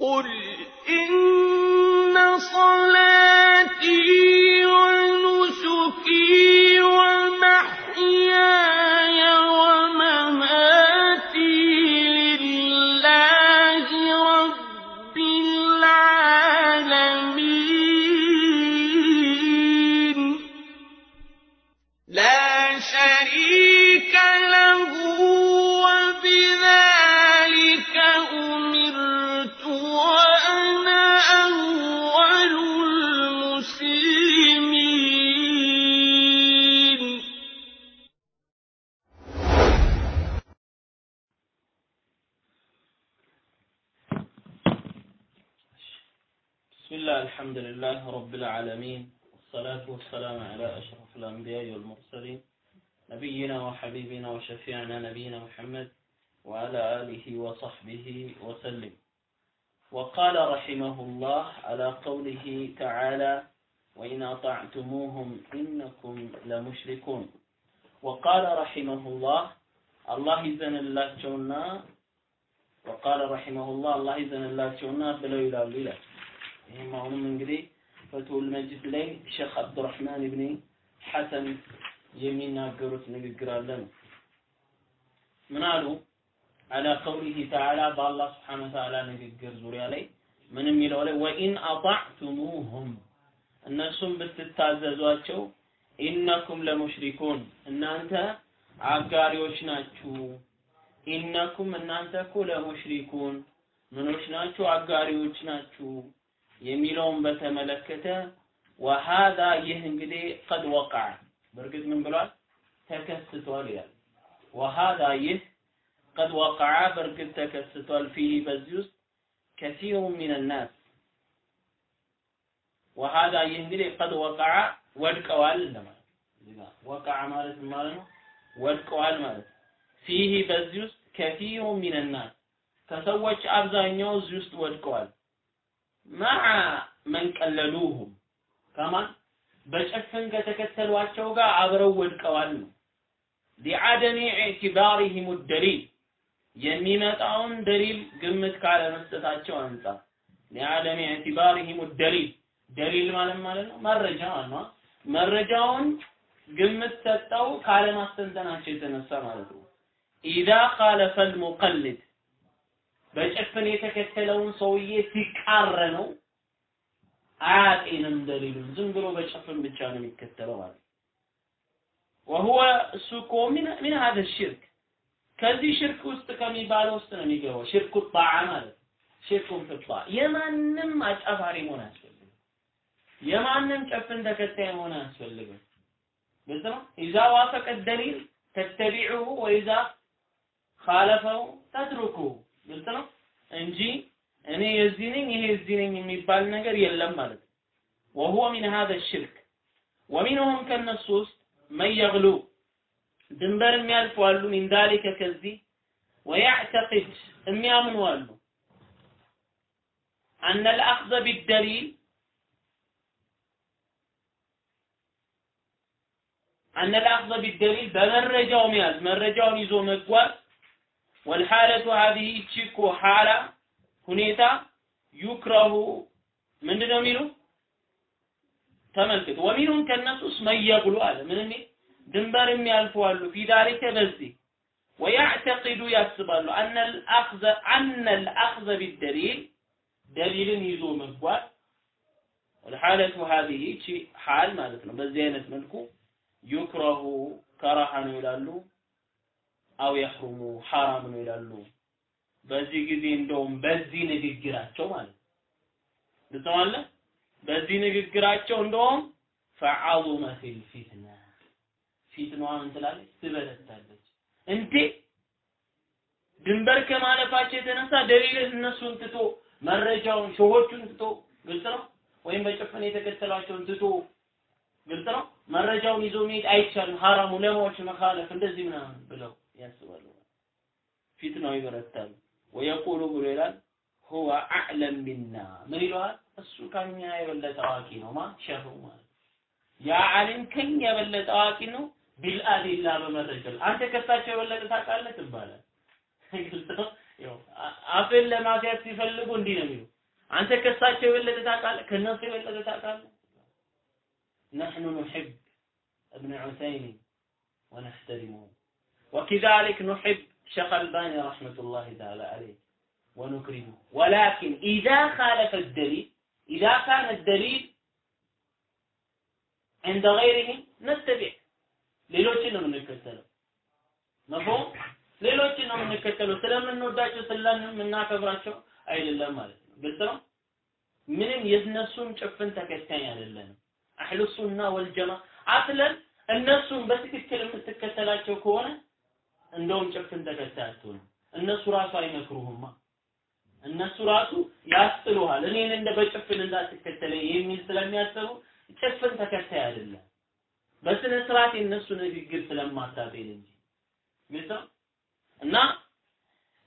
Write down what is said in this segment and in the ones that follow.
قل إن وشفيعنا نبينا محمد وعلى آله وصحبه وسلم وقال رحمه الله على قوله تعالى وإن أطعتموهم إنكم لمشركون وقال رحمه الله الله إذن الله شونا وقال رحمه الله الله إذن الله شونا بلو إلى الليلة ይህም አሁንም እንግዲህ ፈትሁል መጂድ ላይ ሼክ አብዱራህማን ብኒ ሐሰን የሚናገሩት ንግግር አለ ነው። ምን አሉ? አላ ቀውሊሂ ተዓላ በአላህ ስብሓነ ወተዓላ ንግግር ዙሪያ ላይ ምን የሚለው ላይ ወኢን አጣዕቱሙሁም እነሱም ብትታዘዟቸው ኢነኩም ለሙሽሪኩን እናንተ አጋሪዎች ናችሁ። ኢነኩም እናንተ እኮ ለሙሽሪኩን ምኖች ናችሁ? አጋሪዎች ናችሁ። የሚለውን በተመለከተ ወሃዛ ይህ እንግዲህ ቀድ ወቃዕ በእርግጥ ምን ብሏል ተከስቷል ይላል ወሃዛ ይህ ቀድ ወቃዓ በእርግጥ ተከስቷል ፊህ በዚህ ውስጥ ከሲሩ ሚን ናስ። ወሃዛ ይህ እንግዲህ ቀድ ወቃዓ ወድቀዋል ለማለት ወቃዓ ማለት ማለት ነው? ወድቀዋል ማለት ፊህ በዚህ ውስጥ ከሲሩ ሚን ናስ ከሰዎች አብዛኛው እዚህ ውስጥ ወድቀዋል። መዓ መን ቀለዱሁም ከማን? በጭፍን ከተከተሏቸው ጋር አብረው ወድቀዋል ሊዓደሚ ኢዕቲባሪሂም ደሊል የሚመጣውን ደሊል ግምት ካለመስጠታቸው አንጻር ሊዓደሚ ኢዕቲባሪሂም ደሊል ደሊል ማለት ማለት ነው? መረጃ ማለት መረጃውን ግምት ሰጠው ካለማስተንተናቸው የተነሳ ማለት ነው። ኢዛ ኻለፈ ልሙቀልድ በጭፍን የተከተለውን ሰውዬ ሲቃረነው አያጤንም ደሊሉን። ዝም ብሎ በጭፍን ብቻ ነው የሚከተለው ማለት ወሁወ እሱ እኮ ምን ምን ሀደ ሽርክ ከዚህ ሽርክ ውስጥ ከሚባለው ውስጥ ነው የሚገባው ሽርኩ ጣዓ ማለት ሽርኩን ፍጣ የማንም አጫፋሪ መሆን አያስፈልግም የማንም ጨፍን ተከታይ መሆን አያስፈልግም ግልጽ ነው ኢዛ ዋፈቀ ደሊል ተተቢዑሁ ወኢዛ ካለፈው ተትሩኩሁ ግልጽ ነው እንጂ እኔ የዚህ ነኝ ይሄ የዚህ ነኝ የሚባል ነገር የለም ማለት ነው وهو من هذا الشرك ومنهم ከነሱ ውስጥ መየግሉ ድንበር የሚያልፉ አሉ። ሚን ዛሊከ ከዚህ ወያዕተቂድ የሚያምኑ አሉ። አነ ልአኽዘ ቢደሊል አነ ልአኽዘ ቢደሊል በመረጃው መያዝ መረጃውን ይዞ መጓዝ። ወልሓለቱ ሀዚህ ይቺ እኮ ሐላ ሁኔታ ዩክረሁ ምንድን ነው የሚሉ ተመልከት ወሚኑም ከነሱስ መየግሉ አለ ምን የሚል ድንበር የሚያልፉ አሉ ፊ ዳሊከ በዚህ ወያዕተቂዱ ያስባሉ አነ ልአኽዘ አነ ልአኽዘ ቢደሊል ደሊልን ይዞ መጓዝ والحالة هذه እቺ ሐል ማለት ነው በዚህ አይነት መልኩ ዩክረሁ ከራሃ ነው ይላሉ አው የሕሩሙ ሐራም ነው ይላሉ በዚህ ጊዜ እንደውም በዚህ ንግግራቸው ማለት ልተዋለ በዚህ ንግግራቸው እንደውም ፈዓዙመት ፊትና ፊትናዋ ምን ትላለች? ትበረታለች እንዴ! ድንበር ከማለፋቸው የተነሳ ደሊል እነሱን ትቶ መረጃውን ሾሆቹን ትቶ ግልጽ ነው? ወይም በጭፍን የተከተሏቸውን ትቶ ግልጽ ነው? መረጃውን ይዞ መሄድ አይቻልም። ሐራም ዑለማዎች መኻለፍ እንደዚህ ምናምን ብለው ያስባሉ። ፊትናው ይበረታል። ወየቁሉ ብሎ ይላል ሁወ አዕለም ሚና ምን ይለዋል እሱ ከኛ የበለጠ አዋቂ ነው ማ ሸሁ ማለት ያ ዓሊም ከኛ የበለጠ አዋቂ ነው ቢልአዲላ በመረጃ አንተ ከሳቸው የበለጠ ታውቃለህ ትባላል ግልጽ ነው ያው አፍን ለማስያዝ ሲፈልጉ እንዲህ ነው የሚሉ አንተ ከሳቸው የበለጠ ታውቃለህ ከነሱ የበለጠ ታውቃለህ نحن نحب ابن عثيمين ونحترمه وكذلك نحب شيخ الباني رحمة الله تعالى عليه ونكرمه ولكن إذا خالف الدليل إذا كان الدليل عند غيرهم نتبع ሌሎችን ነው የምንከተለው መፍሁም ሌሎችን ነው የምንከተለው ስለምንወዳቸው ስለምናከብራቸው አይደለም ማለት ነው ግልጽ ነው ምንም የእነሱን ጭፍን ተከታይ አይደለንም አህሉ ሱና ወልጀማ አስለን እነሱን በትክክል የምትከተላቸው ከሆነ እንደውም ጭፍን ተከታይ አትሆንም እነሱ ራሱ አይመክሩህማ እነሱ ራሱ ያስጥሉሃል እኔን እንደ በጭፍን እንዳትከተለኝ የሚል ስለሚያስቡ ጭፍን ተከታይ አይደለም በስነ ስርዓት የነሱ ንግግር ስለማታጤን እንጂ እና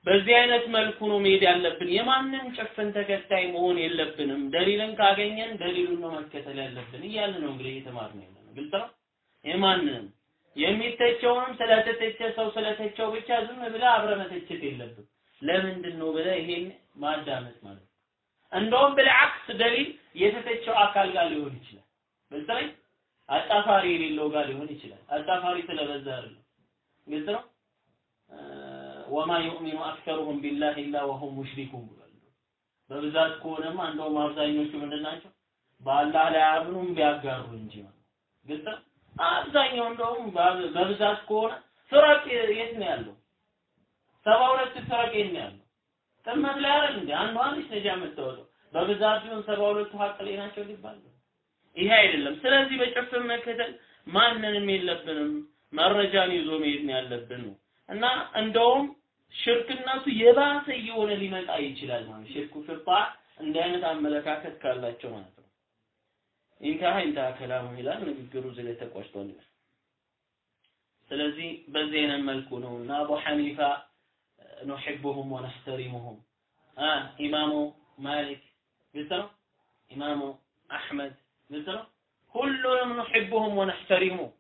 በዚህ አይነት መልኩ ነው መሄድ ያለብን። የማንም ጭፍን ተከታይ መሆን የለብንም። ደሊልን ካገኘን ደሊሉን ነው መከተል ያለብን እያለ ነው እንግዲህ እየተማርን ያለ ነው። ግልጽ ነው። የማንንም የሚተቸውንም ስለተተቸ ሰው ስለተቸው ብቻ ዝም ብለህ አብረህ መተቸት የለብን። ለምንድን ነው ብለህ ይሄን ማዳመጥ ማለት ነው። እንደውም ብልዓክስ ደሊል የተተቸው አካል ጋር ሊሆን ይችላል። ግልጽ አጣፋሪ የሌለው ጋር ሊሆን ይችላል። አጣፋሪ ስለበዛ አይደለም። ግልጽ ነው። ወማ ዩእሚኑ አክሰሩሁም ቢላህ ኢላ ወሁም ሙሽሪኩን ብሏል። በብዛት ከሆነማ እንደውም አብዛኞቹ ምንድን ናቸው? በአላህ ላይ አያምኑም ቢያጋሩ እንጂ ማለት ግልጽ ነው። አብዛኛው እንደውም በብዛት ከሆነ ፍረቅ የት ነው ያለው? ሰባ ሁለት ነው ያለው? ጥመት ላይ አይደል እንዴ? አንዷ ነች ነጃ የምትወጣው። በብዛት ቢሆን ሰባ ሁለቱ ሀቅ ናቸው ሊባል ይሄ አይደለም። ስለዚህ በጭፍን መከተል ማንንም የለብንም። መረጃን ይዞ መሄድ ነው ያለብን እና እንደውም ሽርክነቱ የባሰ እየሆነ ሊመጣ ይችላል ማለት ሽርኩ ፍጣ እንዲህ አይነት አመለካከት ካላቸው ማለት ነው። ኢንተሃ ኢንተሃ ከላሙ ይላል ንግግሩ እዚህ ተቋጭቷል። ስለዚህ በዚህ አይነት መልኩ ነው እና አቡ ሐኒፋ نحبهم ونحترمهم آه إمام مالك مثله إمام أحمد مثله كلهم نحبهم ونحترمهم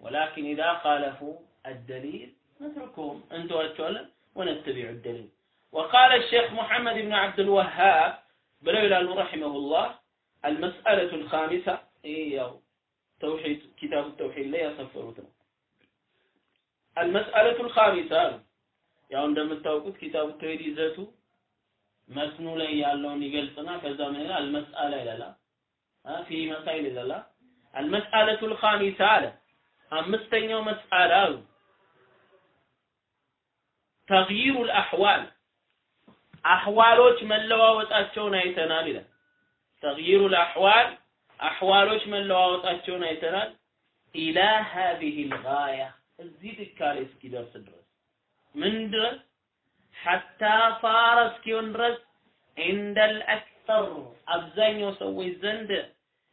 ولكن إذا خالفوا الدليل نتركهم. أنتوا ونتبع الدليل. وقال الشيخ محمد بن عبد الوهاب بلولا رحمه الله المسألة الخامسة إيه هي توحيد كتاب التوحيد لا يصفر. المسألة الخامسة ያው እንደምታውቁት ኪታቡ ተውሂድ ይዘቱ መስኑ ላይ ያለውን ይገልጽና ከዛ ምን ይላል? አልመስአላ ይላል። ፊ መሳይል ይላል። አልመስአለቱል ኻሚሳ አለ። አምስተኛው መስአላ አሉ። ተግይሩል አህዋል አህዋሎች መለዋወጣቸውን አይተናል ይላል። تغير الأحوال አህዋሎች መለዋወጣቸውን አይተናል። إلى هذه الغاية እዚህ ድካሌ እስኪደርስ ድረስ። ምን ድረስ حتى صار እስኪሆን ድረስ عند الأكثر አብዛኛው ሰዎች ዘንድ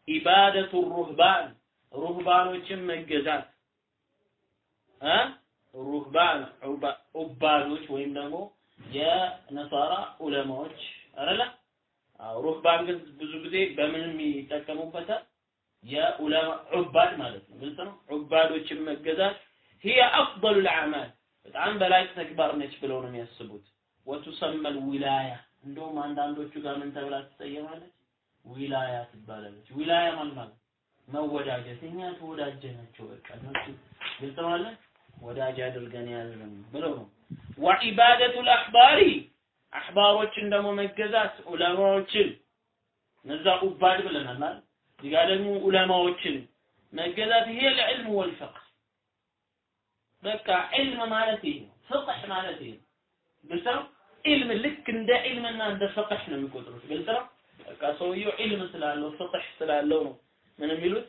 عبادة الرهبان ሩህባኖችን መገዛት እ ሩህባን ኡባዶች ወይም ደግሞ የነሳራ ዑለማዎች አይደለ? ሩህባን ግን ብዙ ጊዜ በምን ይጠቀሙበታል? የዑለማ ዑባድ ማለት ነው። ግልጽ ነው። ዑባዶችን መገዛት ሂየ አፍደሉል አዕማል በጣም በላጭ ተግባር ነች ብለው ነው የሚያስቡት። ወቱሰመል ዊላያ እንደውም አንዳንዶቹ ጋር ምን ተብላ ትሰየማለች? ዊላያ ትባላለች። ዊላያ ማለት ማለት መወዳጀት እኛ ተወዳጀናቸው በቃ እነሱ ግልጽ ማለት ወዳጅ አድርገን ያዝን ብለው ነው። ወዒባደቱ አልአሕባሪ አሕባሮችን ደግሞ መገዛት ዑለማዎችን እነዛ ኡባድ ብለናል አይደል? እዚህ ደግሞ ዑለማዎችን መገዛት ይሄ ለዕልም ወልፈቅህ በቃ ዕልም ማለት ይሄ ነው። ፍቅህ ማለት ይሄ ግልጽ ነው። ዕልም ልክ እንደ ዕልምና እንደ ፍቅህ ነው የሚቆጥሩት። ግልጽ ነው። በቃ ሰውየው ዕልም ስላለው ፍቅህ ስላለው ነው ምን የሚሉት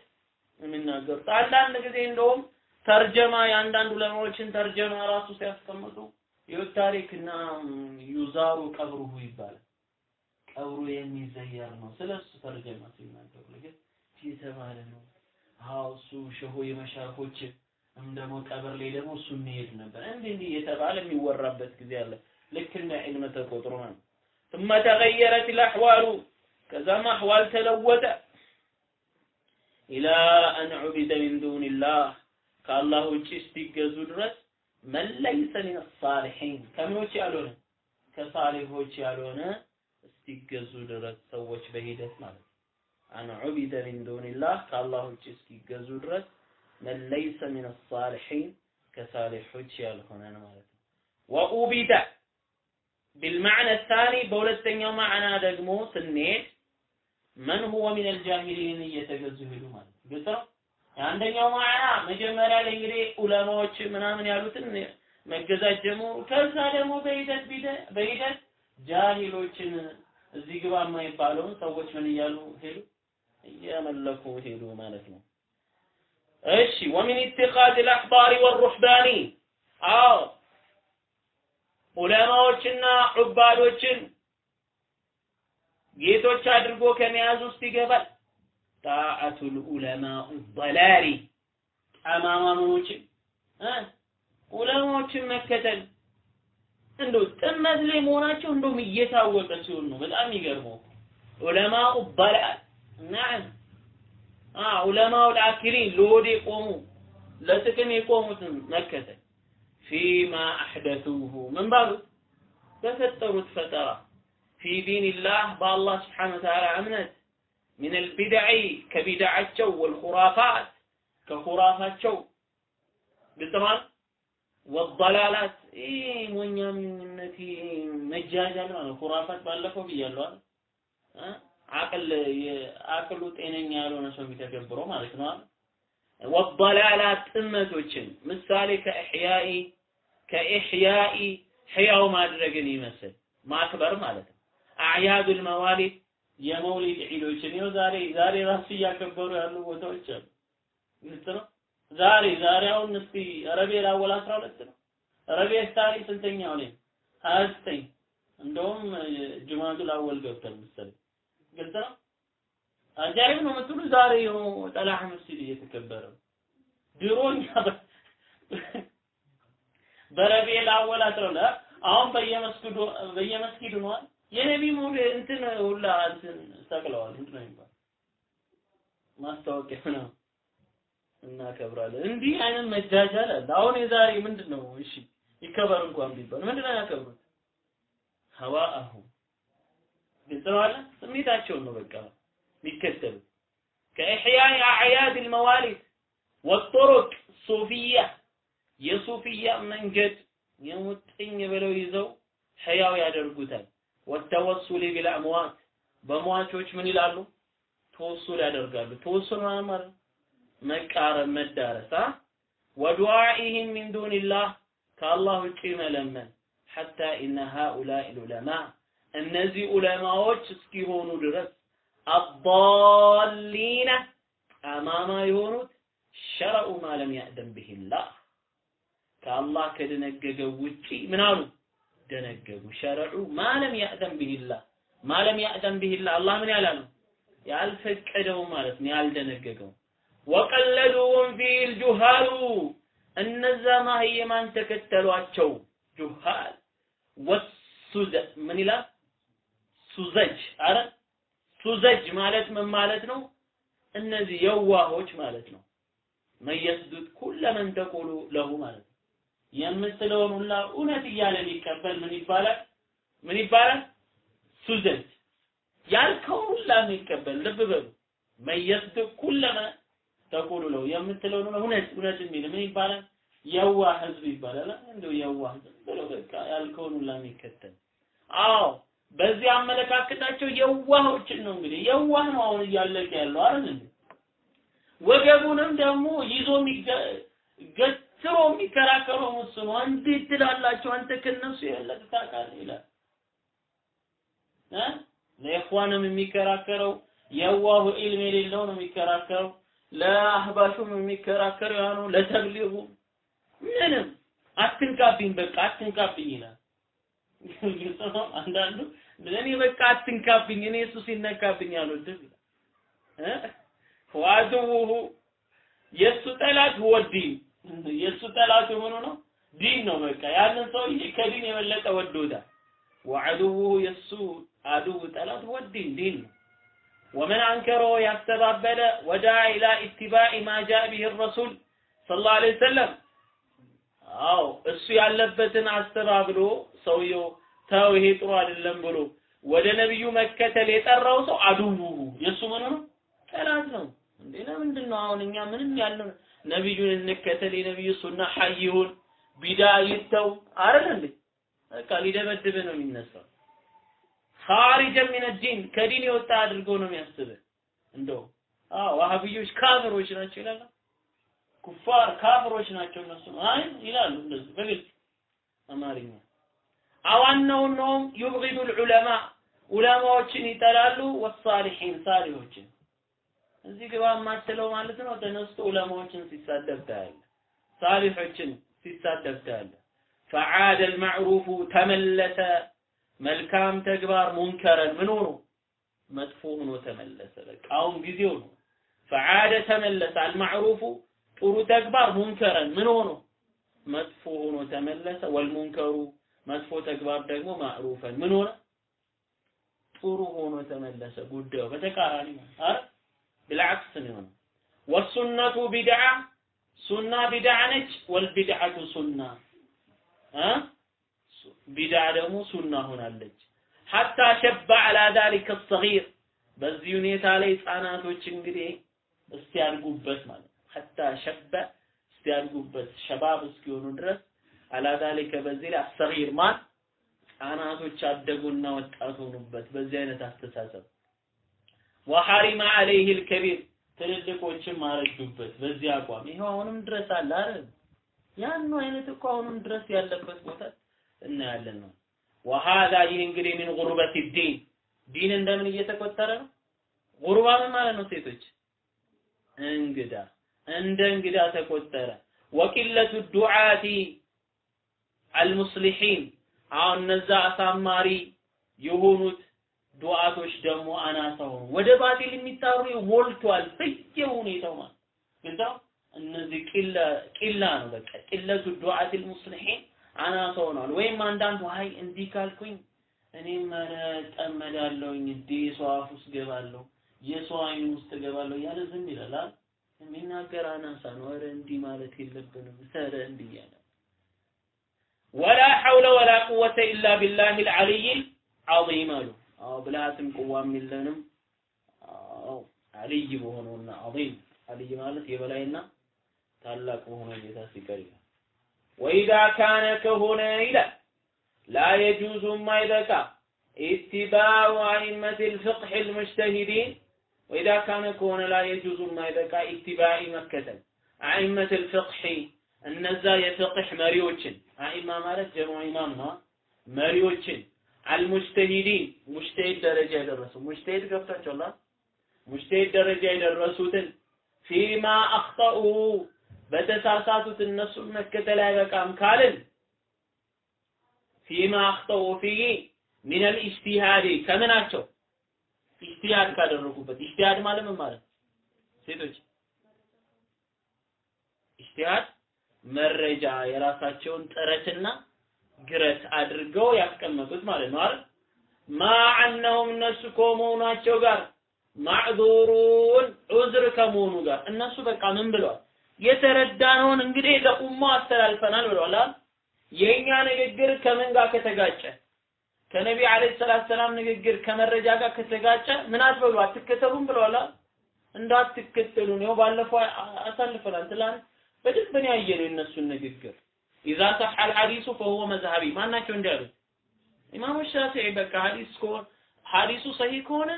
የሚናገሩት። አንዳንድ ጊዜ እንደውም ተርጀማ የአንዳንድ ዑለማዎችን ተርጀማ ራሱ ሲያስቀምጡ የህይወት ታሪክና ዩዛሩ ቀብሩሁ ይባላል። ቀብሩ የሚዘየር ነው። ስለሱ ተርጀማ ሲናገሩ ግን የተባለ ነው። አዎ እሱ ሸሆ የመሻኮች ደግሞ ቀብር ላይ ደግሞ እሱ እንሄድ ነበር። እንዲህ እንዲህ እየተባለ የሚወራበት ጊዜ አለ። ልክ እንደ ዒልም ተቆጥሮ ነው። ثم تغيرت الأحوال ከዛም አህዋል ተለወጠ ኢላ አን ዑቢደ ሚን ዱንላህ ከአላህ ውጭ እስቲገዙ ድረስ መን ለይሰ ሚን ሳሊሒን ከምኖች ያልሆነ ከሳሊሆች ያልሆነ እስኪገዙ ድረስ ሰዎች በሂደት ማለት ነው። አን ዑቢደ ሚን ዱኒላህ ከአላህ ውጭ እስኪገዙ ድረስ መን ለይሰ ሚን ሳሊሒን ከሳሊሖች ያልሆነን ማለት ነው። ወኡቢደ ቢልማዕነ ታኒ በሁለተኛው ማዕና ደግሞ ስንሄድ መን ሁወ ሚን አልጃሂሊን እየተገዙ ሄዱ ማለት ነው። ግልጽ ነው። የአንደኛው ማዕና መጀመሪያ ላይ እንግዲህ ዑለማዎች ምናምን ያሉትን መገዛት ጀመሩ። ከዛ ደግሞ በሂደት በሂደት ጃሂሎችን እዚህ ግባ የማይባለውን ሰዎች ምን እያሉ ሄዱ? እያመለኩ ሄዱ ማለት ነው። እሺ ومن اتخاذ الأحبار والرهبان አዎ ዑለማዎችና ዑባዶችን ጌቶች አድርጎ ከመያዝ ውስጥ ይገባል። طاعة العلماء الضلال ጠማሞችን ዑለማዎችን መከተል። እንደው ጥመት ላይ መሆናቸው እንደውም እየታወቀ ሲሆን ነው። በጣም የሚገርመው። العلماء ضላል ናም ዑለማው አልአኪሪን ለወዴ የቆሙ ለጥቅም የቆሙትን መከተል። ፊማ አሕደቱሁ ምን ባሉት? በፈጠሩት ፈጠራ። ፊ ዲንላህ በአላህ ስብሓነ ወተዓላ እምነት። ሚን አልቢድዒ ከቢድዓቸው ወልኹራፋት ከኹራፋቸው። ግልጽ ማለት? ሞኛምነት መጃጃል ማለት ኹራፋት ባለፈው ብያለሁ አይደል አቅል አቅሉ ጤነኛ ያልሆነ ሰው የሚተገብረው ማለት ነው ወደላላት ጥመቶችን ምሳሌ ከኢሕያኢ ከኢሕያኢ ሕያው ማድረግን ይመስል ማክበር ማለት ነው። አዕያዱል መዋሊድ የመውሊድ ዒዶችን ይኸው ዛሬ ዛሬ ራሱ እያከበሩ ያሉ ቦታዎች አሉ። ግልጽ ነው? ዛሬ ዛሬ አሁን እስቲ ረቢዕ አወል 12 ነው። ረቢዕ ታሪ ስንተኛው ነው? 29 እንደውም ጁማቱል አወል ገብቷል መሰለኝ ግልጽ ነው? አጃይብ ነው የምትሉ ዛሬ ነው ጠላህ መስጊድ እየተከበረ ድሮ እኛ በረቢዕ አወል 12 አሁን በየመስጊዱ በየመስጊዱ ነው የነቢ ሙሉ እንትን ሁላ እንትን ሰቅለዋል። ምንድን ነው የሚባለው? ማስታወቂያ ነው እናከብራለን። እንዲህ አይነት መጃጃል አለ። አሁን የዛሬ ምንድን ነው? እሺ ይከበር እንኳን ቢባል ምንድን ነው ያከብሩት? ሀዋአሁ ግልጽ ነው አለ? ስሜታቸውን ነው በቃ የሚከተሉት። ከኢሕያኢ አዕያድ ልመዋሊድ ወጡሩቅ ሱፊያ የሱፊያ መንገድ የሙጥኝ ብለው ይዘው ሕያው ያደርጉታል። ወተወሱሊ ቢልአምዋት በሟቾች ምን ይላሉ? ተወሱል ያደርጋሉ። ተወሱል ማለት መቃረብ መዳረስ። አ? ወዱዓኢህም ሚን ዱንላህ ከአላህ ውጪ መለመን። ሐታ ኢነ ሃኡላኢ ዑለማ እነዚህ ዑለማዎች እስኪሆኑ ድረስ አዳሊነ ጠማማ የሆኑት ሸረዑ ማ ለም ያእደን ብሂላህ ከአላህ ከደነገገው ውጪ ምን አሉ? ደነገጉ። ሸረዑ ማለም ያእዘን ቢሂላህ ማለም ያእዘን ቢሂላህ አላህ ምን ያላሉ ያልፈቀደው ማለት ነው ያልደነገገው። ወቀለዱም ፊል ጁሃሉ እነዛ ማህየማን ተከተሏቸው። ጁሃል ወሱዘ ምን ይላል ሱዘጅ አረ ሱዘጅ ማለት ምን ማለት ነው እነዚህ የዋሆች ማለት ነው መየስዱድ ኩለ መን ተቁሉ ለሁ ማለት ነው የምትለውን ሁላ እውነት እያለ ሊቀበል ምን ይባላል? ምን ይባላል? ሱዘት ያልከውን ሁላ የሚቀበል ልብ በሉ። መየስድ ኩለመ ተቁሉ ነው የምትለውን እውነት እውነት የሚል ምን ይባላል? የዋህ ህዝብ ይባላል። እንደው የዋህ ብሎ በቃ ያልከውን ሁላ የሚከተል አዎ፣ በዚህ አመለካከታቸው የዋሆችን ነው እንግዲህ የዋህ ነው አሁን እያለቀ ያለው አይደል? ወገቡንም ደግሞ ይዞ ገ ስሮ የሚከራከረው እሱ ነው። እንዴት ትላላችሁ አንተ ከነሱ የበለጠ ታውቃለህ ይላል ለኢኽዋንም የሚከራከረው የዋሁ ኢልም የሌለው ነው የሚከራከረው። ለአህባሹም የሚከራከረው ያ ነው። ለተብሊጉ ምንም አትንካብኝ፣ በቃ አትንካብኝ ይላል። አንዳንዱ እኔ በቃ አትንካብኝ፣ እኔ እሱ ሲነካብኝ አልወድም ወአዱሁ የእሱ ጠላት ወዲን የእሱ ጠላት የሆኑ ነው ዲን ነው በቃ። ያንን ሰውዬ ከዲን የበለጠ ወዶታል። ወዐዱሁ የእሱ አዱው ጠላት ወዲን ዲን ነው። ወመን አንከሮ ያስተባበለ ወዳ ኢላ ኢትባዕ ማ ቢህ ረሱል ሰለላሁ ዐለይሂ ወሰለም አዎ እሱ ያለበትን አስተባብሎ ሰውየው ተው ይሄ ጥሩ አይደለም ብሎ ወደ ነብዩ መከተል የጠራው ሰው አዱዉ የሱ ምን ነው? ጠላት ነው እንዴ? ለምንድን ነው አሁን እኛ ምንም ያለው ነብዩን እንከተል የነብዩ ሱና ሐይ ይሁን ቢድዓ ይተው አይደል እንዴ? በቃ ሊደበድብ ነው የሚነሳው። خارج من الدين ከዲን የወጣ አድርጎ ነው የሚያስብህ። እንደው አዎ ዋሃብዮች ካፍሮች ናቸው ይላል ኩፋር ካፍሮች ናቸው እነሱ። አይ ይላሉ እንደዚህ በግልጽ አማርኛ። አዋናውን ነውም ዩብጊዱ ልዑለማ ዑለማዎችን ይጠላሉ ወሳሊሂን ሳሊሆችን። እዚህ ግባ የማትለው ማለት ነው ተነስቶ ዑለማዎችን ሲሳደብ ታያለህ ሳሊሖችን ሲሳደብ ታያለህ። ፈዓደ አልማዕሩፉ ተመለሰ። መልካም ተግባር ሙንከረን ምን ሆኖ? መጥፎ ሆኖ ተመለሰ። በቃ አሁን ጊዜው ነው። ፈዓደ ተመለሰ። አልማዕሩፉ ጥሩ ተግባር ሙንከረን ምን ሆኖ መጥፎ ሆኖ ተመለሰ። ወልሙንከሩ መጥፎ ተግባር ደግሞ ማዕሩፈን ምን ሆነ ጥሩ ሆኖ ተመለሰ። ጉዳዩ በተቃራኒ አረ ብልዓክስ ነው ወሱነቱ ቢድዓ ሱና ቢድዓ ነች። ወልቢድዓቱ ሱና እ ቢድዓ ደግሞ ሱና ሆናለች። ሐታ ሸባ አላ ዛሊከ ሰጊር በዚህ ሁኔታ ላይ ህፃናቶች እንግዲህ እስቲ ያድጉበት ማለት ሐታ ሸበ እስኪያድጉበት ሸባብ እስኪሆኑ ድረስ አላዛሊከ በዚህ ላይ አሰጊር ማን ህፃናቶች አደጉና ወጣት ሆኑበት። በዚህ አይነት አስተሳሰብ ወሐሪመ አለይህ ልከቢር ትልልቆችም አረጁበት በዚህ አቋም። ይኸው አሁንም ድረስ አለ አይደል? ያን አይነት እኮ አሁንም ድረስ ያለበት ቦታ እናያለን ነው። ወሃዛ ይህ እንግዲህ ምን ጉርበት ዲን ዲን እንደምን እየተቆጠረ ነው። ጉርባ ምን ማለት ነው? ሴቶች እንግዳ እንደ እንግዳ ተቆጠረ። ወቂለቱ ዱዓቲ አልሙስሊሒን አሁን እነዛ አሳማሪ የሆኑት ዱዓቶች ደግሞ አናሳ ሆኑ። ወደ ባጢል የሚጣሩ ሞልቷል በየሁኔታው ማለት ግንዛ እነዚህ ቂላ ቂላ ነው በቃ። ቂለቱ ዱዓት አልሙስሊሒን አናሳ ሆኗል ወይም አንዳንዱ አይ እንዲህ ካልኩኝ እኔም ኧረ ጠመዳለሁኝ እንዲህ የሰው አፍ ውስጥ ገባለሁ የሰው አይን ውስጥ ገባለሁ እያለ ዝም ይላል የሚናገር አናሳ ነው። ኧረ እንዲህ ማለት የለብንም ኧረ እንዲህ እያለ ወላ ሐውለ ወላ ቁወተ ኢላ ቢላሂ አልዓሊይ አዚም አሉ። አዎ ብልሃትም ቁዋም የለንም አዎ አልይ በሆነውና አዚም አልይ ማለት የበላይና ታላቅ በሆነው ጌታ ሲቀር ይላል። وإذا كان ከሆነ ይላል لا يجوز ማይበቃ اتباع أئمة الفقه المجتهدين وإذا كان كون لا يجوز ما يبقى اتباع መከተል አኢመት الفقه እነዛ የፍቅህ መሪዎችን አኢማ ማለት ጀሙ ኢማም ነው መሪዎችን አልሙጅተሂዲን ሙጅተሂድ ደረጃ የደረሱ ሙጅተሂድ ገብታችኋል ሙጅተሂድ ደረጃ የደረሱትን ፊማ አኽጠኡ በተሳሳቱት እነሱን መከተል አይበቃም ካልን ፊማ አኽጠኡ ፊህ ሚን አልኢጅቲሃድ ከምናቸው ኢጅቲሃድ ካደረጉበት ኢጅቲሃድ ማለት ምን ማለት? ሴቶች ኢጅቲሃድ መረጃ የራሳቸውን ጥረትና ግረት አድርገው ያስቀመጡት ማለት ነው አይደል? ማዐነሁም እነሱ ከመሆናቸው ጋር ማዕዙሩን ዑዝር ከመሆኑ ጋር እነሱ በቃ ምን ብለዋል? የተረዳነውን እንግዲህ ለኡማ አስተላልፈናል ብለዋል የኛ ንግግር ከምን ጋር ከተጋጨ ከነቢ አለይሂ ሰላቱ ሰላም ንግግር ከመረጃ ጋር ከተጋጨ ምን አትበሉ አትከተሉም ብለዋል እንዳትከተሉ ነው ባለፈው አሳልፈናል ትላንት በደንብ ነው ያየነው የእነሱን ንግግር ኢዛ ሰሐ አልሐዲሱ ፈሁወ መዝሀቢ ማናቸው እንዲያሉ ኢማሙ ሻፊዒ በቃ ሐዲስ ከሆነ ሐዲሱ ሰሂህ ከሆነ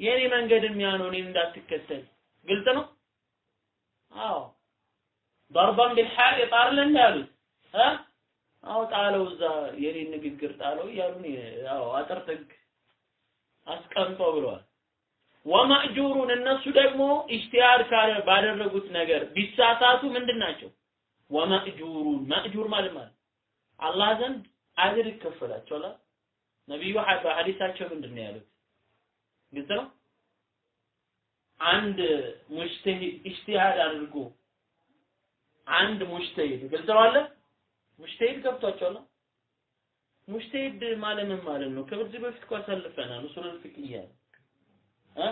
የኔ መንገድ የሚያነው እኔን እንዳትከተል ግልጽ ነው አዎ ضربا بالحائط አይደል እንዳሉት እ አዎ ጣለው እዛ የኔ ንግግር ጣለው እያሉ አዎ አጥር ጥግ አስቀምጠው ብለዋል። ወማእጁሩን እነሱ ደግሞ ኢጅቲሃድ ካለ ባደረጉት ነገር ቢሳሳቱ ምንድን ናቸው? ومأجورون مأجور ማለት ማለት አላህ ዘንድ አጅር ይከፈላቸዋል። ነቢዩ በሐዲሳቸው ምንድን ነው ያሉት? ግልጽ ነው? አንድ ሙጅተሂድ ኢጅቲሃድ አድርጎ አንድ ሙጅተሂድ ግልጽ ነው አለ ሙጅተሂድ ገብቷቸዋል ሙጅተሂድ ማለት ምን ማለት ነው። ከዚህ በፊት እኮ አሳልፈናል። أصول الفقه እ?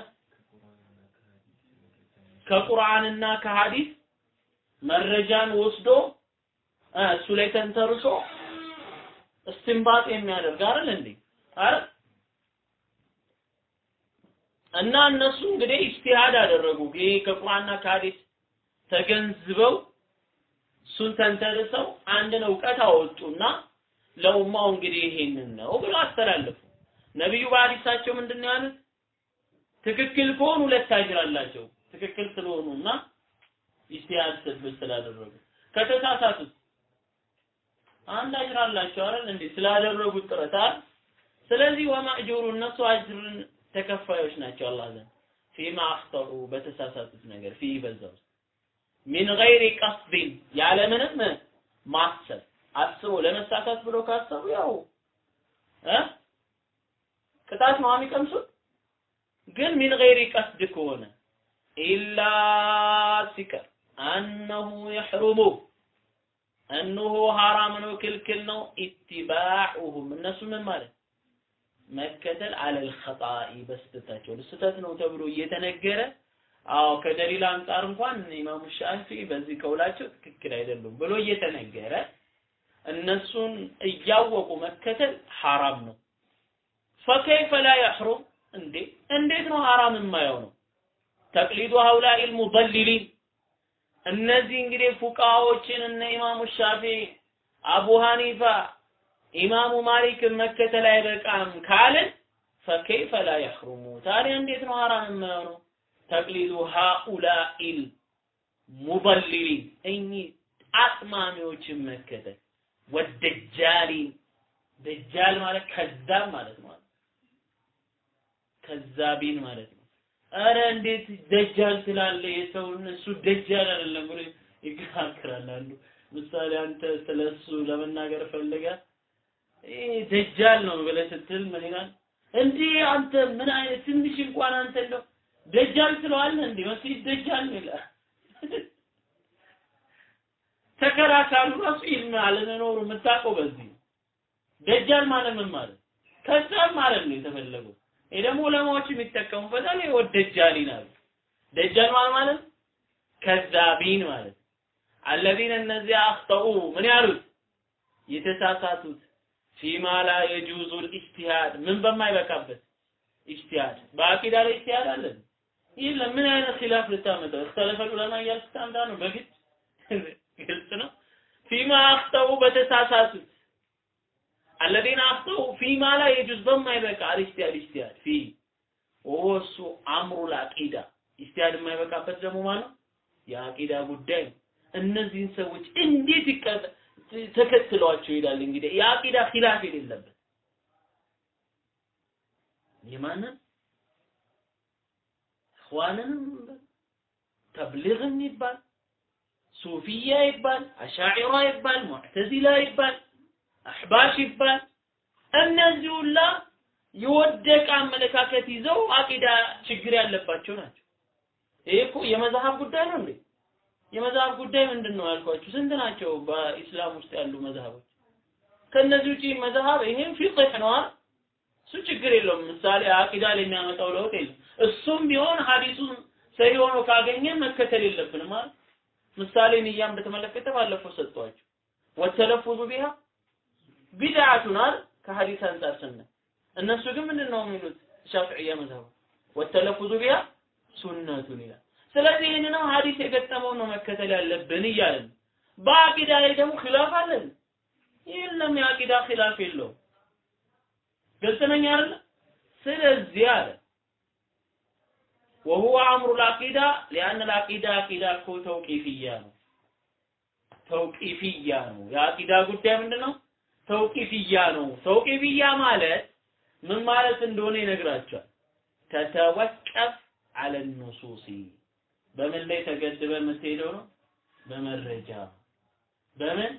ከቁርአንና ከሐዲስ መረጃን ወስዶ እሱ ላይ ተንተርሶ እስትንባጥ የሚያደርግ አይደል እንዴ? አረ እና እነሱ እንግዲህ ኢስቲሃድ አደረጉ። ይሄ ከቁርአንና ከሐዲስ ተገንዝበው እሱን ተንተርሰው አንድን እውቀት አወጡና ለኡማው እንግዲህ ይሄንን ነው ብሎ አስተላለፉ። ነቢዩ በሐዲሳቸው ምንድን ነው ያሉት? ትክክል ከሆኑ ሁለት አጅር አላቸው። ትክክል ስለሆኑና ኢጅቲሃድ ስብል ስላደረጉ ከተሳሳቱት አንድ አጅር አላቸው አይደል እንዴ ስላደረጉት ጥረት አይደል ስለዚህ ومأجورون እነሱ አጅርን ተከፋዮች ናቸው አላህ ዘንድ فيما أخطأوا በተሳሳቱት ነገር فيه በዛ من غير قصد? ያለምንም ማሰብ። አስቦ ለመሳሳት ብሎ ካሰቡ ያው እ? ቅጣት ነው የሚቀምሱት? ግን ሚን ገይሪ ቀስድ ከሆነ? ኢላ ሲቀር አነሁ የሕሩሙ እነሆ ሐራም ነው ክልክል ነው ኢትባዑሁም። እነሱ ምን ማለት? መከተል አለል ኸጣኢ በስተታቸው ስህተት ነው ተብሎ እየተነገረ አዎ ከደሊል አንጻር እንኳን ኢማሙ ሻፊ በዚህ ከውላቸው ትክክል አይደሉም ብሎ እየተነገረ እነሱን እያወቁ መከተል ሐራም ነው። ፈከይፈ ላ የሕሩም እንዴ እንዴት ነው ሐራም የማይሆነው ተቅሊዱ ሀውላኢ ልሙضሊሊን እነዚህ እንግዲህ ፉቃዎችን እነ ኢማሙ ሻፊ አቡ ሐኒፋ ኢማሙ ማሊክን መከተል አይበቃም ካልን ፈከይፈ ላ የሕሩሙ ታዲያ እንዴት ነው ሐራም የማይሆነው ተቅሊዱ ሃኡላኢል ሙضሊሊን እኚህ አጥማሚዎችን መከተል። ወደጃሊን ደጃል ማለት ከዛብ ማለት ነው። ከዛቢን ማለት ነው። አረ እንዴት ደጃል ስላለ የሰውን እሱ ደጃል አይደለም ብሎ ይከራከራል አንዱ። ምሳሌ አንተ ስለሱ ለመናገር ፈልገ ይሄ ደጃል ነው ብለህ ስትል ምን ይላል? እንዲህ አንተ ምን አይነት ትንሽ እንኳን አንተ እንደው ደጃል ስለዋለህ እንዴ? መስጊድ ደጃል ይላል ተከራካሪ ራሱ ኢልም አለመኖሩ የምታውቀው በዚህ ደጃል ማለት ምን ማለት? ከዛብ ማለት ነው የተፈለገው። ይሄ ደግሞ ዑለማዎች የሚጠቀሙበታል ይሄ ደጃሊን አሉ ደጃል ማለት ማለት? ከዛቢን ማለት። አለዚነ እነዚያ አኽጠኡ ምን ያሉት? የተሳሳቱት። ፊማ ላ የጁዙ ኢጅቲሃድ ምን በማይበቃበት ኢጅቲሃድ። በአቂዳ ላይ ኢጅቲሃድ አለ ይህ ለምን አይነት ኺላፍ ልታመጣው እክተለፈ ዑለማ እያልክ ታምዳ ነው በግድ ግልጽ ነው። ፊማ አፍጠው በተሳሳቱት አለዚነ አፍጠው ፊማ ላይ የጁዝ በማይበቃ አልኢስቲያድ ኢስቲያድ ፊ ወሁወ አምሩ ልአቂዳ ኢስቲያድ የማይበቃበት ደግሞ ማለት የአቂዳ ጉዳይ ነው። እነዚህን ሰዎች እንዴት ይቀጥ ተከትሏቸው ይሄዳል። እንግዲህ የአቂዳ ኺላፍ የሌለበት የማንን? እኽዋንንም ተብሊግም ይባል ሱፊያ ይባል አሻዒራ ይባል ሙዕተዚላ ይባል አሕባሽ ይባል እነዚህ ሁላ የወደቀ አመለካከት ይዘው አቂዳ ችግር ያለባቸው ናቸው። ይሄ እኮ የመዝሀብ ጉዳይ ነው እንዴ? የመዝሀብ ጉዳይ ምንድን ነው ያልኳችሁ? ስንት ናቸው በኢስላም ውስጥ ያሉ መዝሀቦች? ከነዚህ ውጪ መዝሀብ ይሄም ፊቅህ ነው አይደል? እሱ ችግር የለውም። ምሳሌ አቂዳ ላይ የሚያመጣው ለውጥ የለም። እሱም ቢሆን ሐዲሱን ሰሂ ሆኖ ካገኘን መከተል የለብንም አይደል? ምሳሌ ንያም በተመለከተ ባለፈው ሰጥቷችሁ ወተለፉዙ ቢሃ ቢድዓቱን አይደል ከሐዲስ አንጻር ስናይ እነሱ ግን ምንድን ነው የሚሉት ሻፊዕያ መዝሀብ ወተለፉዙ ቢሃ ሱነቱን ይላል ስለዚህ ይህንንም ሐዲስ የገጠመው ነው መከተል ያለብን እያለን በአቂዳ ላይ ደግሞ ኺላፍ አለን የለም የአቂዳ ኺላፍ የለውም ግልጽ ነኝ አይደል ስለዚህ አለ وهو أمر العقيدة لأن العقيدة عقيدة እኮ ተውቂፍያ ነው ተውቂፍያ ነው የአቂዳ ጉዳይ ምንድነው ተውቂፍያ ነው ተውቂፍያ ማለት ምን ማለት እንደሆነ ይነግራቸዋል ተተወቀፍ አለ ኑሱሲ በምን ላይ ተገድበ የምትሄደው ነው በመረጃ በምን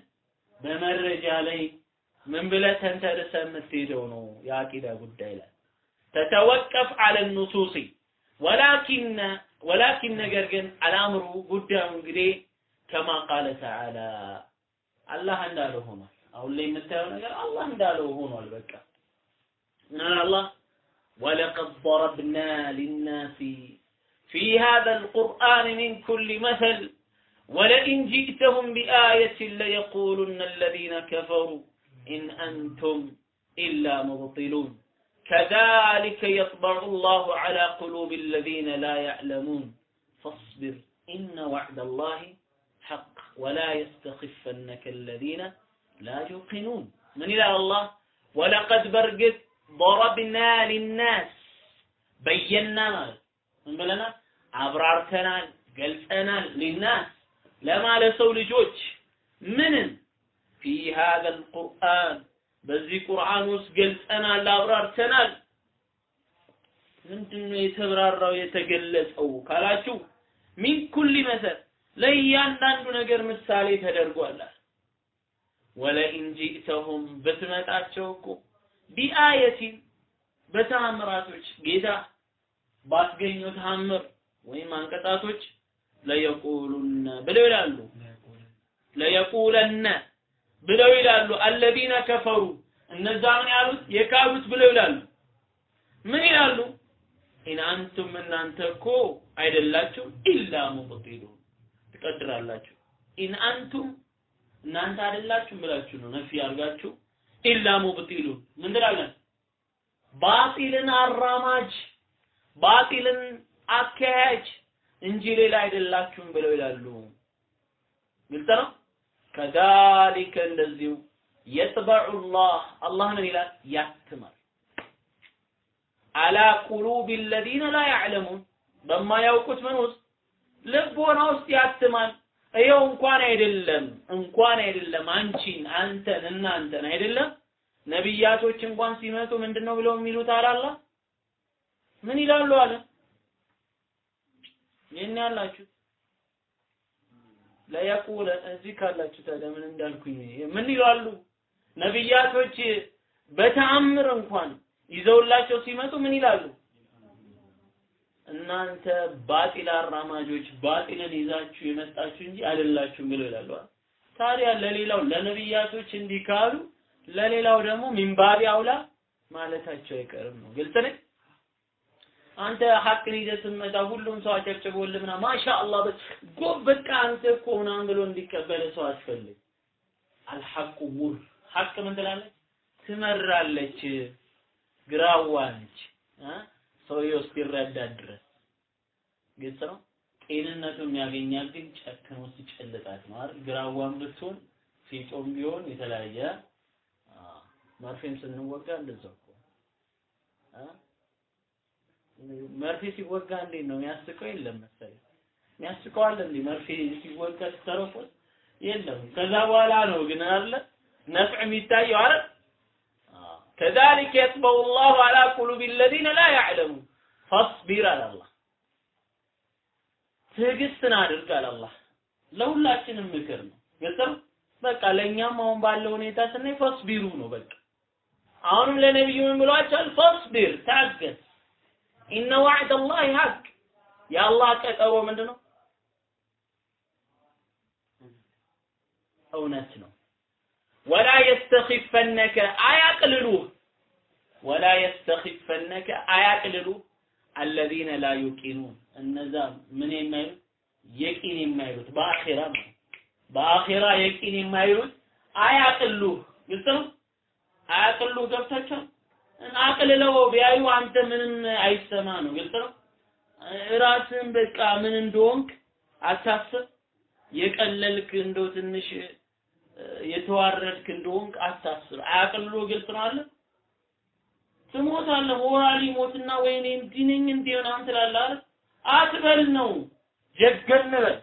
በመረጃ ላይ ምን ብለህ ተንተርሰ የምትሄደው ነው የአቂዳ ጉዳይ ላይ ተተወቀፍ አለ ኑሱሲ ወላኪን ወላኪን ነገር ግን አልአምሩ ጉዳዩ እንግዲህ ከማ ቃለ ተዓላ አላህ እንዳለው ሆኗል አሁን ላይ የምታየው ነገር አላህ እንዳለው ሆኗል በቃ ምን አላህ ولقد ضربنا للناس في هذا القرآن من كل مثل ولئن جئتهم بآية ليقولن الذين كفروا إن أنتم إلا مبطلون. كذلك يطبع الله على قلوب الذين لا يعلمون. فاصبر إن وعد الله حق ولا يستخفنك الذين لا يوقنون. من إلى الله؟ ولقد برقت ضربنا للناس بينا من بلنا؟ أبرارتنا قلتنا للناس. لما لسول جوج منن؟ ፊ ሃዘል ቁርአን በዚህ ቁርአን ውስጥ ገልጸናል፣ አብራርተናል። ምንድነው የተብራራው የተገለጸው ካላችሁ ሚን ኩሊ መሰል ለእያንዳንዱ ነገር ምሳሌ ተደርጓል። ወለኢን ጂእተሁም ብትመጣቸው እኮ ቢአየቲን በተአምራቶች ጌታ ባስገኘው ተአምር ወይም አንቀጣቶች ለየቁሉነ ብለው ይላሉ ለየቁለነ ብለው ይላሉ። አለዚነ ከፈሩ። እነዛ ምን ያሉት? የካዱት ብለው ይላሉ። ምን ይላሉ? إن أنتم እናንተ እኮ አይደላችሁ إلا مبطلون ትቀድራላችሁ إن أنتم እናንተ አይደላችሁም ብላችሁ ነው نفي አድርጋችሁ إلا مبطلون ምን ትላለን ባጢልን አራማጅ ባጢልን አካሂያጅ እንጂ ሌላ አይደላችሁም ብለው ይላሉ። ግልጽ ነው كذلك እንደዚሁ يطبع الله አላህ ምን ይላል። ያትማል። አላ ቁሉብ ለዚነ ላ ያዕለሙን በማያውቁት ምን ውስጥ ልቦና ውስጥ ያትማል። ይኸው እንኳን አይደለም እንኳን አይደለም አንቺን አንተን እናንተን አይደለም። ነቢያቶች እንኳን ሲመጡ ምንድን ነው ብለው የሚሉት አላላ ምን ይላሉ አለ? ይህን ያላችሁት ለየቁለ እዚህ ካላችሁ ታዲያ ምን እንዳልኩኝ ምን ይላሉ? ነቢያቶች በተአምር እንኳን ይዘውላቸው ሲመጡ ምን ይላሉ? እናንተ ባጢል አራማጆች ባጢልን ይዛችሁ የመጣችሁ እንጂ አይደላችሁም ብለው ይላሉ። ታዲያ ለሌላው ለነቢያቶች እንዲህ ካሉ ለሌላው ደግሞ ሚንባቢ አውላ ማለታቸው አይቀርም ነው። ግልጽ ነኝ አንተ ሐቅን ይዘህ ስትመጣ ሁሉም ሰው አጨብጭቦልህ ምናምን ማሻአላህ ጎ በቃ አንተ እኮ ምናምን ብሎ እንዲቀበል ሰው አትፈልግ። አልሐቁ ሙር ሐቅ ምን ትላለች? ትመራለች፣ ግራዋ ነች። ሰውየው እስኪረዳ ድረስ ግልጽ ነው። ጤንነቱ የሚያገኛት ግን ጨክኖ ሲጨልጣት ነው? ግራዋን ብትሆን ፊጦም ቢሆን የተለያየ መርፌም ስንወጋ እንደዛው እኮ መርፌ ሲወጋ እንዴት ነው የሚያስቀው? የለም መሰለኝ የሚያስቀው አለ እንዴ መርፌ ሲወጋ ሲተረፎት የለም። ከዛ በኋላ ነው ግን አለ ነፍዕ የሚታየው አይደል? ከዛሊክ የጥበው ላሁ አላ ቁሉብ ለዚነ ላ ያዕለሙ ፈስቢር አለ አላህ። ትዕግስትን አድርግ አለ አላህ። ለሁላችንም ምክር ነው ገጠም በቃ ለእኛም አሁን ባለው ሁኔታ ስናይ ፈስቢሩ ነው በቃ አሁንም ለነቢዩ ምን ብሏቸዋል? ፈስቢር ታገስ ኢነ ዋዕድ አላህ ሀቅ የአላህ ቀጠሮ ምንድን ነው? እውነት ነው። ወላ የስተኺፈነከ አያቅልሉህ ወላ የስተኺፈነከ አያቅልሉህ አለዚነ ላ ዩቂኑን እነዛ ምን የማይሉት የቂን የማይሉት በአኼራ ነው። በአኼራ የቂን የማይሉት አያቅሉህ ግልጽ ነው። አያቅሉህ ገብታችኋል? አቅልለው ቢያዩ አንተ ምንም አይሰማ ነው። ግልጽ ነው። ራስን በቃ ምን እንደሆንክ አታስብ። የቀለልክ እንደው ትንሽ የተዋረድክ እንደሆንክ አታስብ። አያቅልሎ ግልጽ ነው አለ ትሞታለህ። ሞራል ይሞትና ወይኔ እንዲህ ነኝ እንዲህ ምናምን ትላለህ አለ አትበል ነው። ጀገን በል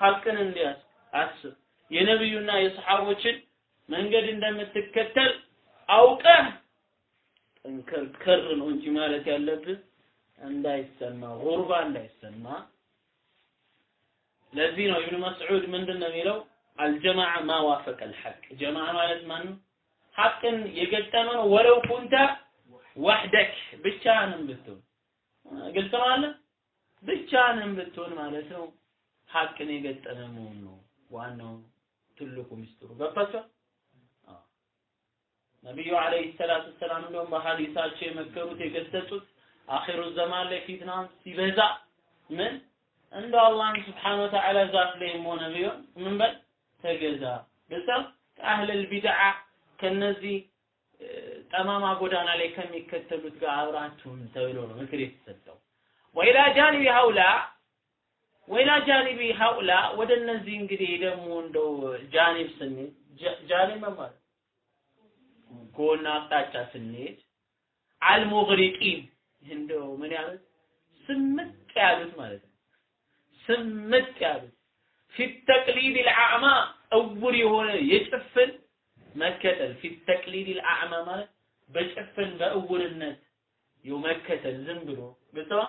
ሀቅን እንዲያስ አስብ። የነብዩና የሰሐቦችን መንገድ እንደምትከተል አውቀህ ጠንከር ከር ነው እንጂ ማለት ያለብህ እንዳይሰማ ጉርባ እንዳይሰማ። ለዚህ ነው ኢብኑ መስዑድ ምንድን ነው የሚለው አልጀማዓ ማ ዋፈቀ አልሐቅ ጀማዓ ማለት ማን? ሐቅን የገጠመ ነው። ወለው ኩንተ ወህደክ ብቻህንም ብትሆን ግልጽ ነው አለ ብቻህንም ብትሆን ማለት ነው። ሐቅን የገጠመ መሆን ነው ዋናው ትልቁ ሚስጥሩ። ገባችኋል? ነቢዩ አለይሂ ሰላቱ ሰላም እንደውም በሐዲሳቸው የመከሩት የገሰጹት አኺሩ ዘማን ላይ ፊትና ሲበዛ ምን? እንደ አላህን ስብሓነ ወተዓላ ዛፍ ላይም ሆነ ቢሆን ምን በል? ተገዛ። ግልጽ ከአህለል ቢድዓ ከነዚህ ጠማማ ጎዳና ላይ ከሚከተሉት ጋር አብራችሁን ተብሎ ነው ምክር የተሰጠው። ወይላ ጃኒቢ ሀውላ ወይላ ጃኒቢ ሀውላ ወደ እነዚህ እንግዲህ ደግሞ እንደው ጃኒብ ጃ- ጃኒብ ማለት ጎን አቅጣጫ ስንሄድ አልሙግሪቂን እንደው ምን ያሉት? ስምጥ ያሉት ማለት ነው። ስምጥ ያሉት። ፊት ተቅሊድ ልአዕማ እውር የሆነ የጭፍን መከተል። ፊት ተቅሊድ ልአዕማ ማለት በጭፍን በእውርነት ይኸው መከተል ዝም ብሎ ግጥዋ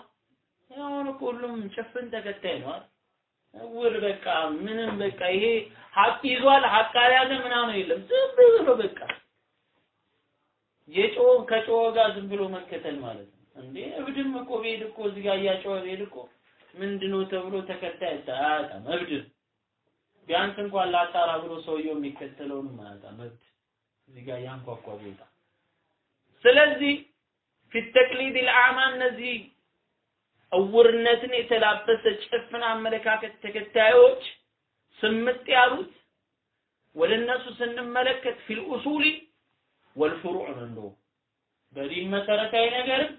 አሁን እኮ ሁሉም ጭፍን ተከታይ ነው? እውር በቃ ምንም በቃ ይሄ ሀቅ ይዟል ሀቅ አልያዘ ምናምን የለም። ዝም ብሎ በቃ የጮህ ከጮህ ጋር ዝም ብሎ መከተል ማለት ነው። እንዴ እብድም እኮ ቤድ እኮ እዚህ ጋር እያጮኸ ቤድ እኮ ምንድነው ተብሎ ተከታይ አያጣም እብድ ቢያንስ እንኳን ላጣራ ብሎ ሰውየው የሚከተለውን አያጣም እብድ እዚህ ጋር ያንኳኳ ቦታ። ስለዚህ ፊት ልአዕማ እነዚህ እውርነትን የተላበሰ ጭፍን አመለካከት ተከታዮች ስምጥ ያሉት ወደ እነሱ ስንመለከት ፊል ወልፍሩዕ ነው እንደው በዲን መሰረታዊ ነገርም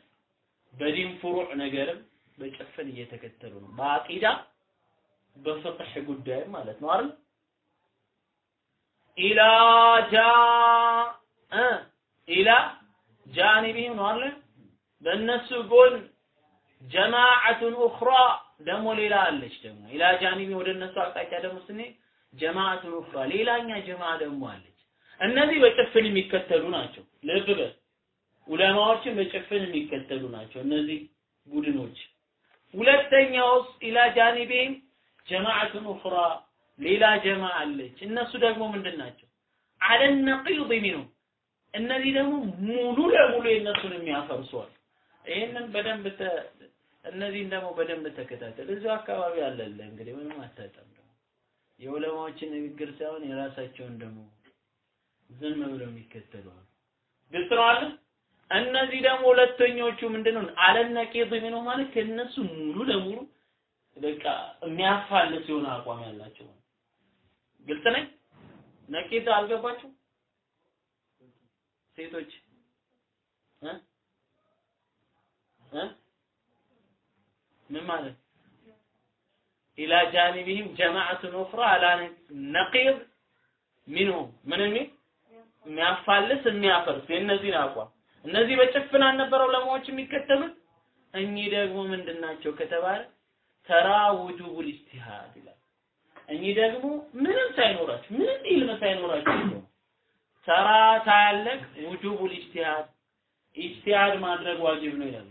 በዲን ፍሩዕ ነገርም በጭፍን እየተከተሉ ነው። በአቂዳ በፍቅህ ጉዳይ ማለት ነው አይደል? ኢላ ጃ ኢላ ጃኒቢህም ነው አይደል? በእነሱ ጎን ጀማዓቱን ኡኽራ ደግሞ ሌላ አለች ደግሞ። ኢላ ጃኒቢ ወደ እነሱ አቅጣጫ ደግሞ ስንሄድ ጀማዓቱን ኡኽራ ሌላኛ ጀማ ደግሞ አለች እነዚህ በጭፍን የሚከተሉ ናቸው። ልብ በል። ዑለማዎችን በጭፍን የሚከተሉ ናቸው እነዚህ ቡድኖች። ሁለተኛውስ ኢላ ጃኒቢህም ጀማዓቱን ኡኽራ ሌላ ጀማ አለች። እነሱ ደግሞ ምንድን ናቸው? አለ ነቂድ ሚኑ እነዚህ ደግሞ ሙሉ ለሙሉ የእነሱን የሚያፈርሷል ይህንን በደንብ እነዚህን ደግሞ በደንብ ተከታተል። እዚሁ አካባቢ አለለ እንግዲህ ምንም አታጣም ደግሞ። የዑለማዎችን ንግግር ሳይሆን የራሳቸውን ደግሞ ዝም ብለው የሚከተሉ አሉ ግልጽ ነው አለ እነዚህ ደግሞ ሁለተኞቹ ምንድነው? አለነቂድ ሚኑ ማለት ከነሱ ሙሉ ለሙሉ በቃ የሚያፋልስ የሆነ አቋም ያላቸው ግልጽ ነኝ? ነቂድ አልገባችሁ? ሴቶች እ? እ? ምን ማለት? ኢላ ጃኒቢህም ጀማዓቱን ኡኽራ አላ نقيض منهم። ምን የሚል የሚያፋልስ የሚያፈርስ የእነዚህን አቋም። እነዚህ በጭፍን አልነበረ ዑለማዎች የሚከተሉት? እኚህ ደግሞ ምንድን ናቸው ከተባለ ترى وجوب الاجتهاد ይላል። እኚህ ደግሞ ምንም ሳይኖራቸው ምንም ኢልም ሳይኖራቸው ነው ترى ታያለቅ وجوب الاجتهاد ኢጅቲሃድ ማድረግ ዋጅብ ነው ይላል።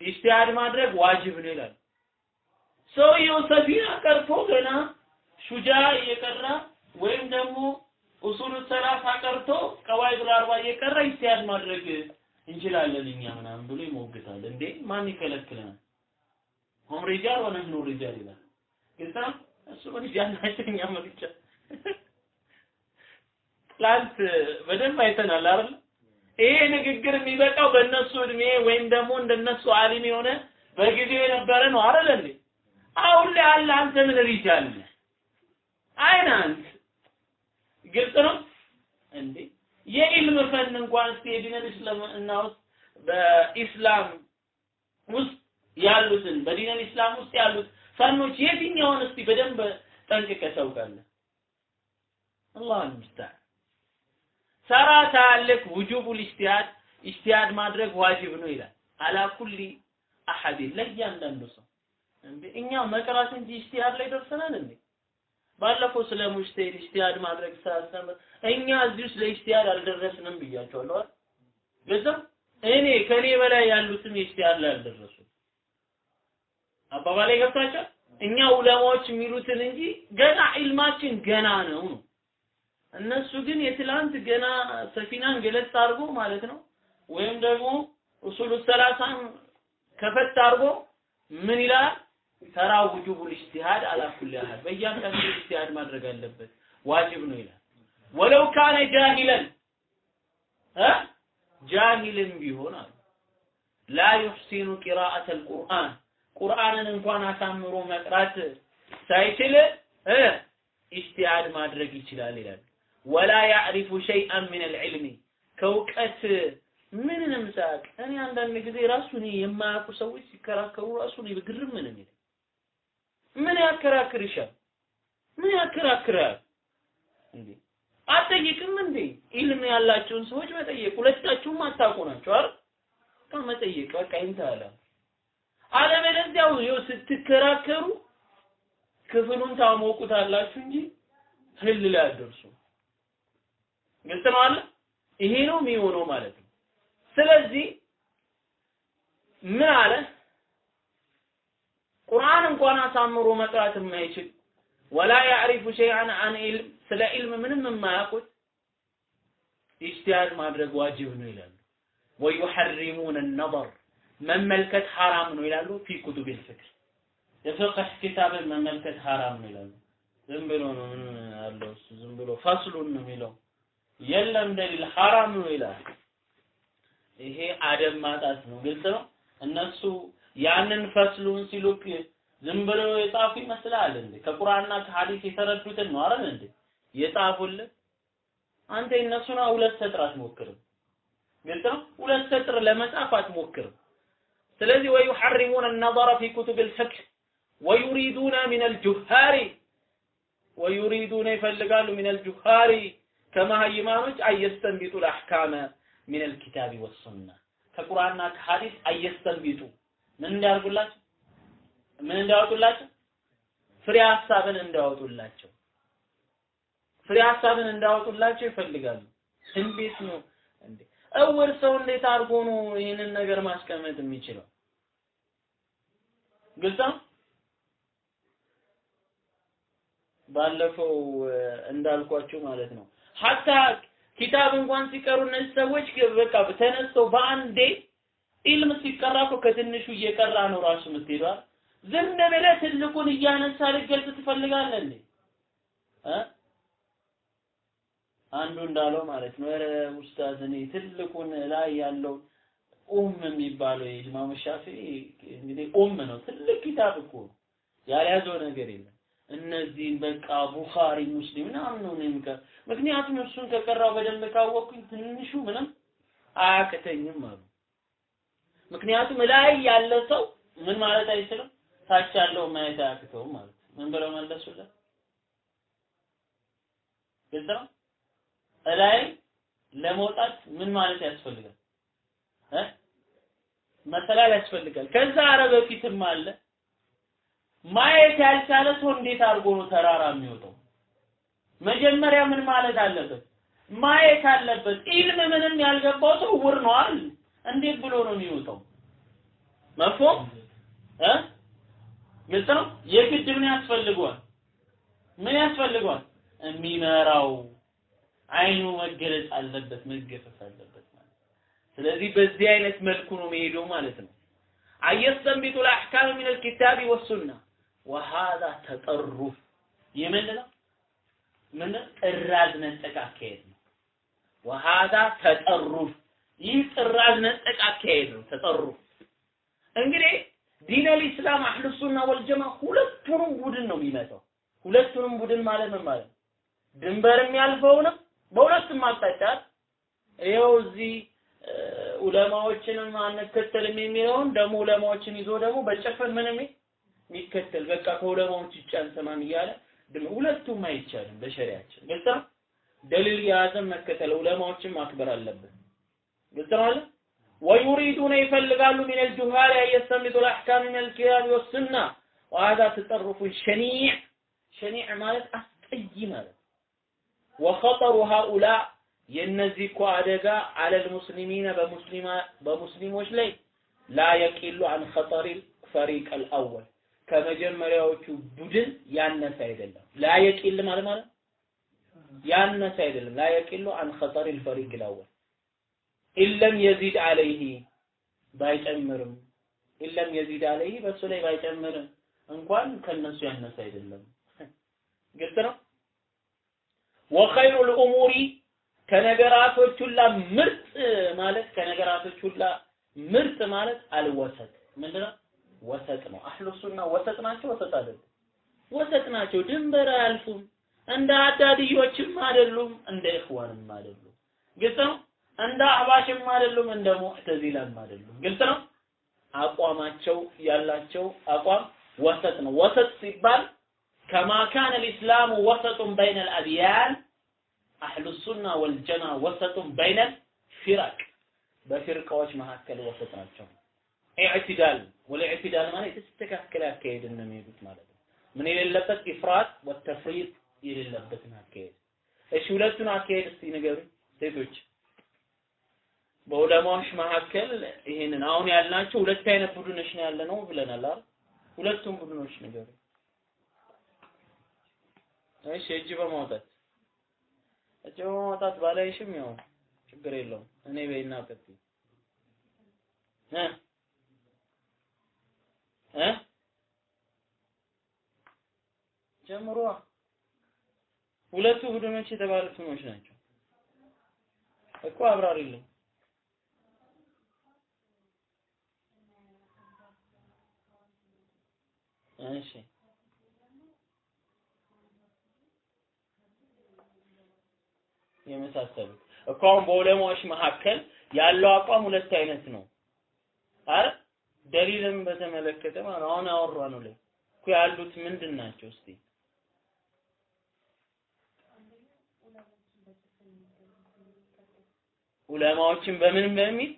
ኢጅቲሃድ ማድረግ ዋጅብ ነው ይላል። ሰውየው ሰፊና ቀርቶ ገና ሹጃ እየቀራ ወይም ደግሞ ኡሱሉ ሰላሳ ቀርቶ ቀዋዒዱል አርባ እየቀራ ኢጅቲሃድ ማድረግ እንችላለን እኛ ምናምን ብሎ ይሞግታል። እንዴ? ማን ይከለክለናል? هم رجال ونحن رجال ይላል ነው እሱ رجال ናቸው እኛ ብቻ ትላንት በደንብ አይተናል አይደል? ይሄ ንግግር የሚበቃው በእነሱ እድሜ ወይም ደግሞ እንደነሱ ዓሊም የሆነ በጊዜው የነበረ ነው አይደል አሁን ላይ አለ አንተ ምን ሪጃል አንተ ግልጽ ነው እንዴ የኢልም ፈን እንኳን እስቲ የዲነል እስላም እና ውስጥ በኢስላም ውስጥ ያሉትን በዲነል ኢስላም ውስጥ ያሉት ፈኖች የትኛውን እስቲ በደንብ ጠንቅቀህ ታውቃለህ? አላህ አልሙስተዓን ሰራ ታለክ ውጁቡል ኢስቲሃድ ኢጅቲሃድ ማድረግ ዋጅብ ነው ይላል። على كل أحد ለእያንዳንዱ ሰው እኛ መቅራት እንጂ ኢጅቲሃድ ላይ ደርሰናል እንዴ? ባለፈው ስለ ሙጅተሂድ ኢጅቲሃድ ማድረግ ሳስተምር እኛ እዚህ ውስጥ ለኢጅቲሃድ አልደረስንም ብያቸዋለሁ አይደል? ገዛ እኔ ከኔ በላይ ያሉትም ኢጅቲሃድ ላይ አልደረሱም። አባባላይ ገብታችኋል? እኛ ዑለማዎች የሚሉትን እንጂ ገና ዒልማችን ገና ነው ነው። እነሱ ግን የትላንት ገና ሰፊናን ገለጽ አድርጎ ማለት ነው ወይም ደግሞ ኡሱሉ ሰላሳን ከፈት አድርጎ ምን ይላል? ترى وجوب الاجتهاد على كل أحد በእያንዳንዱ ኢጅቲሃድ ማድረግ አለበት ዋጅብ ነው ይላል። ولو كان جاهلا እ ቢሆን አሉ لا يحسن قراءة القرآن ቁርአንን እንኳን አሳምሮ መቅራት ሳይችል ኢጅቲሃድ ማድረግ ይችላል ይላል። ወላ ያዕሪፉ ሸይአን ምን አልዕልሚ ከእውቀት ምንንም ሳያውቅ እኔ አንዳንድ ጊዜ ራሱ የማያውቁ ሰዎች ሲከራከሩ ራሱ ግርም ነው የሚለኝ። ምን ያከራክርሻል? ምን ያከራክራል እንዴ? አትጠይቅም እንዴ? ኢልም ያላቸውን ሰዎች መጠየቅ። ሁለታችሁም አታውቁ ናቸው አይደል? መጠየቅ በቃ ይንታላ። አለበለዚያው ይኸው ስትከራከሩ ክፍሉን ታሞቁታላችሁ እንጂ ህል ላይ አትደርሱ። ግልጽ ነው አለ። ይሄ ነው የሚሆነው ማለት ነው። ስለዚህ ምን አለ? ቁርአን እንኳን አሳምሮ መቅራት የማይችል ወላ ያዕሪፉ ሸይአን አን ኢልም ስለ ኢልም ምንም የማያውቁት ኢጅቲሃድ ማድረግ ዋጅብ ነው ይላሉ። ወዩሐሪሙነ ነበር መመልከት ሐራም ነው ይላሉ። ፊ ኩቱቢል ፍቅህ የፍቅህ ኪታብን መመልከት ሐራም ነው ይላሉ። ዝም ብሎ ነው ምን አለው እሱ ዝም ብሎ ፈስሉን ነው የሚለው የለም ደሊል ሐራም ነው ይላል። ይሄ አደብ ማጣት ነው። ግልጽ ነው። እነሱ ያንን ፈስሉን ሲሉክ ዝም ብለው የጻፉ ይመስላል እንዴ? ከቁርአንና ከሐዲስ የተረዱትን ነው አይደል እንዴ የጻፉልን? አንተ እነሱና ሁለት ሰጥር አትሞክርም። ግልጽ ነው። ሁለት ሰጥር ለመጻፍ አትሞክርም። ስለዚህ ወዩሐሪሙነ النظر في كتب الفقه ويريدون من الجهار ويريدون ይፈልጋሉ من الجهار ከመሃይማኖች አየስተንቢጡ ለአሕካመ ሚን አልኪታቢ ወሱና ከቁርአንና ከሐዲስ አየስተንቢጡ ምን እንዲያርጉላቸው ምን እንዲያወጡላቸው ፍሬ ሐሳብን እንዲያወጡላቸው ፍሬ ሐሳብን እንዲያወጡላቸው ይፈልጋሉ። እንዴት ነው እንዴ? እውር ሰው እንዴት አድርጎ ነው ይህንን ነገር ማስቀመጥ የሚችለው? ግልጽ ነው። ባለፈው እንዳልኳችሁ ማለት ነው ሀታ ኪታብ እንኳን ሲቀሩ እነዚህ ሰዎች በቃ ተነስተው በአንዴ ኢልም ሲቀራ እኮ ከትንሹ እየቀራ ነው ራሱ የምትሄደው። ዝም ብለህ ትልቁን እያነሳ ልገልጽ ትፈልጋለህ እንዴ? አንዱ እንዳለው ማለት ነው ኧረ ኡስታዝ እኔ ትልቁን ላይ ያለው ኡም የሚባለው የኢማም ሻፊዒ እንግዲህ ኡም ነው ትልቅ ኪታብ እኮ ያልያዘው ነገር የለም። እነዚህን በቃ ቡኻሪ ሙስሊም ምናምን ነው የሚቀር ምክንያቱም እሱን ከቀራው በደንብ ካወቅኩኝ ትንሹ ምንም አያቅተኝም አሉ። ምክንያቱም ላይ ያለ ሰው ምን ማለት አይችልም፣ ታች ያለው ማየት አያቅተውም ማለት ምን ብለው መለሱለት? ግልጽ እላይ ለመውጣት ምን ማለት ያስፈልጋል? መሰላል ያስፈልጋል። ከዛ አረ በፊትም አለ ማየት ያልቻለ ሰው እንዴት አድርጎ ነው ተራራ የሚወጣው? መጀመሪያ ምን ማለት አለበት? ማየት አለበት። ኢልም ምንም ያልገባው ሰው ውር ነው አይደል? እንዴት ብሎ ነው የሚውጠው? መፍሁም እ ግልጽ ነው። የግድ ምን ያስፈልገዋል? ምን ያስፈልገዋል? የሚመራው አይኑ መገለጽ አለበት፣ መገፈፍ አለበት ማለት ስለዚህ በዚህ አይነት መልኩ ነው የሚሄደው ማለት ነው። አየስተንቢቱ ለአሕካም ሚን አልኪታቢ ወሱና ወሃዛ ተጠሩፍ የምንለው ምን ጥራዝ ነጠቅ አካሄድ ነው። ወሃዛ ተጠሩፍ ይህ ጥራዝ ነጠቅ አካሄድ ነው። ተጠሩፍ እንግዲህ ዲን አልኢስላም አህሉ ሱና ወልጀማ ሁለቱንም ቡድን ነው የሚመጣው። ሁለቱንም ቡድን ማለት ምን ማለት ነው? ድንበርም ያልፈውንም በሁለቱም አቅጣጫ ይኸው እዚህ ዑለማዎችንም አንከተልም የሚለውን ደግሞ ዑለማዎችን ይዞ ደግሞ በጭፍን ምንም የሚከተል በቃ ከዑለማዎች ውጭ አንሰማም እያለ ሁለቱም አይቻልም በሸሪያችን ግልጽ ደሊል የያዘን መከተል ዑለማዎችን ማክበር አለብን። ግልጽ ነው አለ ወዩሪዱነ ይፈልጋሉ ሚን አልጁሃል አየስተሚጡ الأحكام من الكتاب والسنة وهذا تطرف شنيع شنيع ማለት አስጠይ ማለት وخطر هؤلاء የነዚህ እኮ አደጋ አለል ሙስሊሚነ በሙስሊማ በሙስሊሞች ላይ ላ የቂሉ አን ኸጠሪ ፈሪቅ አልአወል ከመጀመሪያዎቹ ቡድን ያነሰ አይደለም። ላ የቂል ማለት ማለት ያነሰ አይደለም። ላ የቂሉ አን ኸጠሪ ፈሪቅ አልአወል ኢለም የዚድ አለይህ ባይጨምርም ኢለም የዚድ አለይህ በሱ ላይ ባይጨምርም እንኳን ከነሱ ያነሰ አይደለም። ግልጽ ነው። ወኸይሩል ኡሙሪ ከነገራቶች ሁላ ምርጥ ማለት ከነገራቶች ሁላ ምርጥ ማለት አልወሰጥ ምንድነው? ወሰጥ ነው። አህሉ ሱና ወሰጥ ናቸው። ወሰጥ አይደለም። ወሰጥ ናቸው። ድንበር አያልፉም። እንደ አዳድዮችም አይደሉም፣ እንደ ኢኽዋንም አይደሉም። ግልጽ ነው። እንደ አህባሽም አይደሉም፣ እንደ ሙዕተዚላም አይደሉም። ግልጽ ነው። አቋማቸው ያላቸው አቋም ወሰጥ ነው። ወሰጥ ሲባል ከማ ካነ ልእስላሙ ወሰጡን በይነ ልአድያን አህሉ ሱና ወልጀማ ወሰጡን በይነ ፊረቅ በፊርቃዎች መካከል ወሰጥ ናቸው። ኢዕቲዳል ወልኢዕቲዳል ማለት የተስተካከለ አካሄድ ነው ማለት ነው። ምን የሌለበት ኢፍራጥ ወተፍሪጥ የሌለበትን አካሄድ። እሺ ሁለቱን አካሄድ እስቲ ንገሩኝ ሴቶች። በዑለማዎች መካከል ይሄንን አሁን ያልናቸው ሁለት አይነት ቡድኖች ነው ያለ ነው ብለናል አይደል? ሁለቱም ቡድኖች ንገሩኝ። እሺ እጅ በማውጣት እጅ በማውጣት ባላይሽም ያው ችግር የለውም። እኔ በይና ቀጥይ እ እ ጀምሯ ሁለቱ ቡድኖች የተባሉት ናቸው እኮ አብራሪልኝ። እሺ። የመሳሰሉት እኮ አሁን በዑለማዎች መካከል ያለው አቋም ሁለት አይነት ነው። አረ ደሊልን በተመለከተ ማለት አሁን አወራ ነው ላይ እኮ ያሉት ምንድን ናቸው እስቲ? ዑለማዎችን በምን በሚል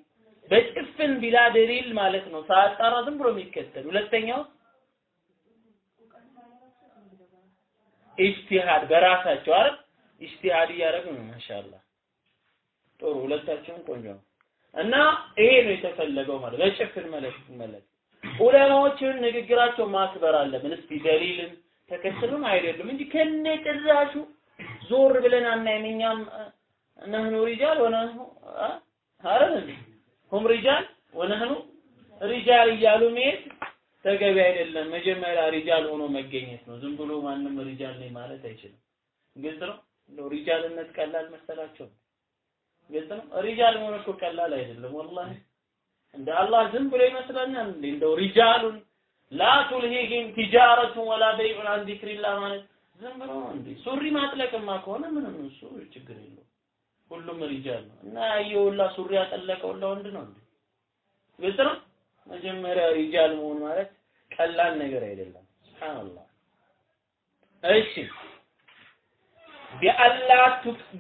በጭፍን ቢላ ደሊል ማለት ነው። ሳያጣራ ዝም ብሎ የሚከተል። ሁለተኛው ኢጅቲሃድ በራሳቸው አይደል ኢጅቲሃድ እያደረጉ ነው። ማሻአላ ጥሩ፣ ሁለታቸውም ቆንጆ ነው። እና ይሄ ነው የተፈለገው ማለት በጭፍን መለክ መለክ ዑለማዎችን ንግግራቸው ማክበር አለብን። እስቲ ደሊልን ተከትሉም አይደሉም እንጂ ከነ ጭራሹ ዞር ብለን አናይም። እኛም ነህኑ ሪጃል ወነህኑ አረን ሁም ሪጃል ወነህኑ ሪጃል እያሉ መሄድ ተገቢ አይደለም። መጀመሪያ رجال ሆኖ መገኘት ነው። ዝም ብሎ ማንም رجال ነኝ ማለት አይችልም። ግልጽ ነው። እንደው رجال ነት ቀላል መሰላቸው? ግልጽ ነው። رجال መሆን እኮ ቀላል አይደለም። ወላሂ እንደ አላህ ዝም ብሎ ይመስለናል? እንደው رجال لا تلهيهم تجارة ولا بيع عن ذكر الله ማለት ዝም ብሎ እንዴ? ሱሪ ማጥለቅማ ከሆነ ምንም እሱ ችግር የለውም። ሁሉም رجال ነው እና ያየውላ ሱሪ ያጠለቀውላ ወንድ ነው እንዴ? ግልጽ ነው። መጀመሪያ ሪጃል መሆን ማለት ቀላል ነገር አይደለም። ሱብሃንአላህ። እሺ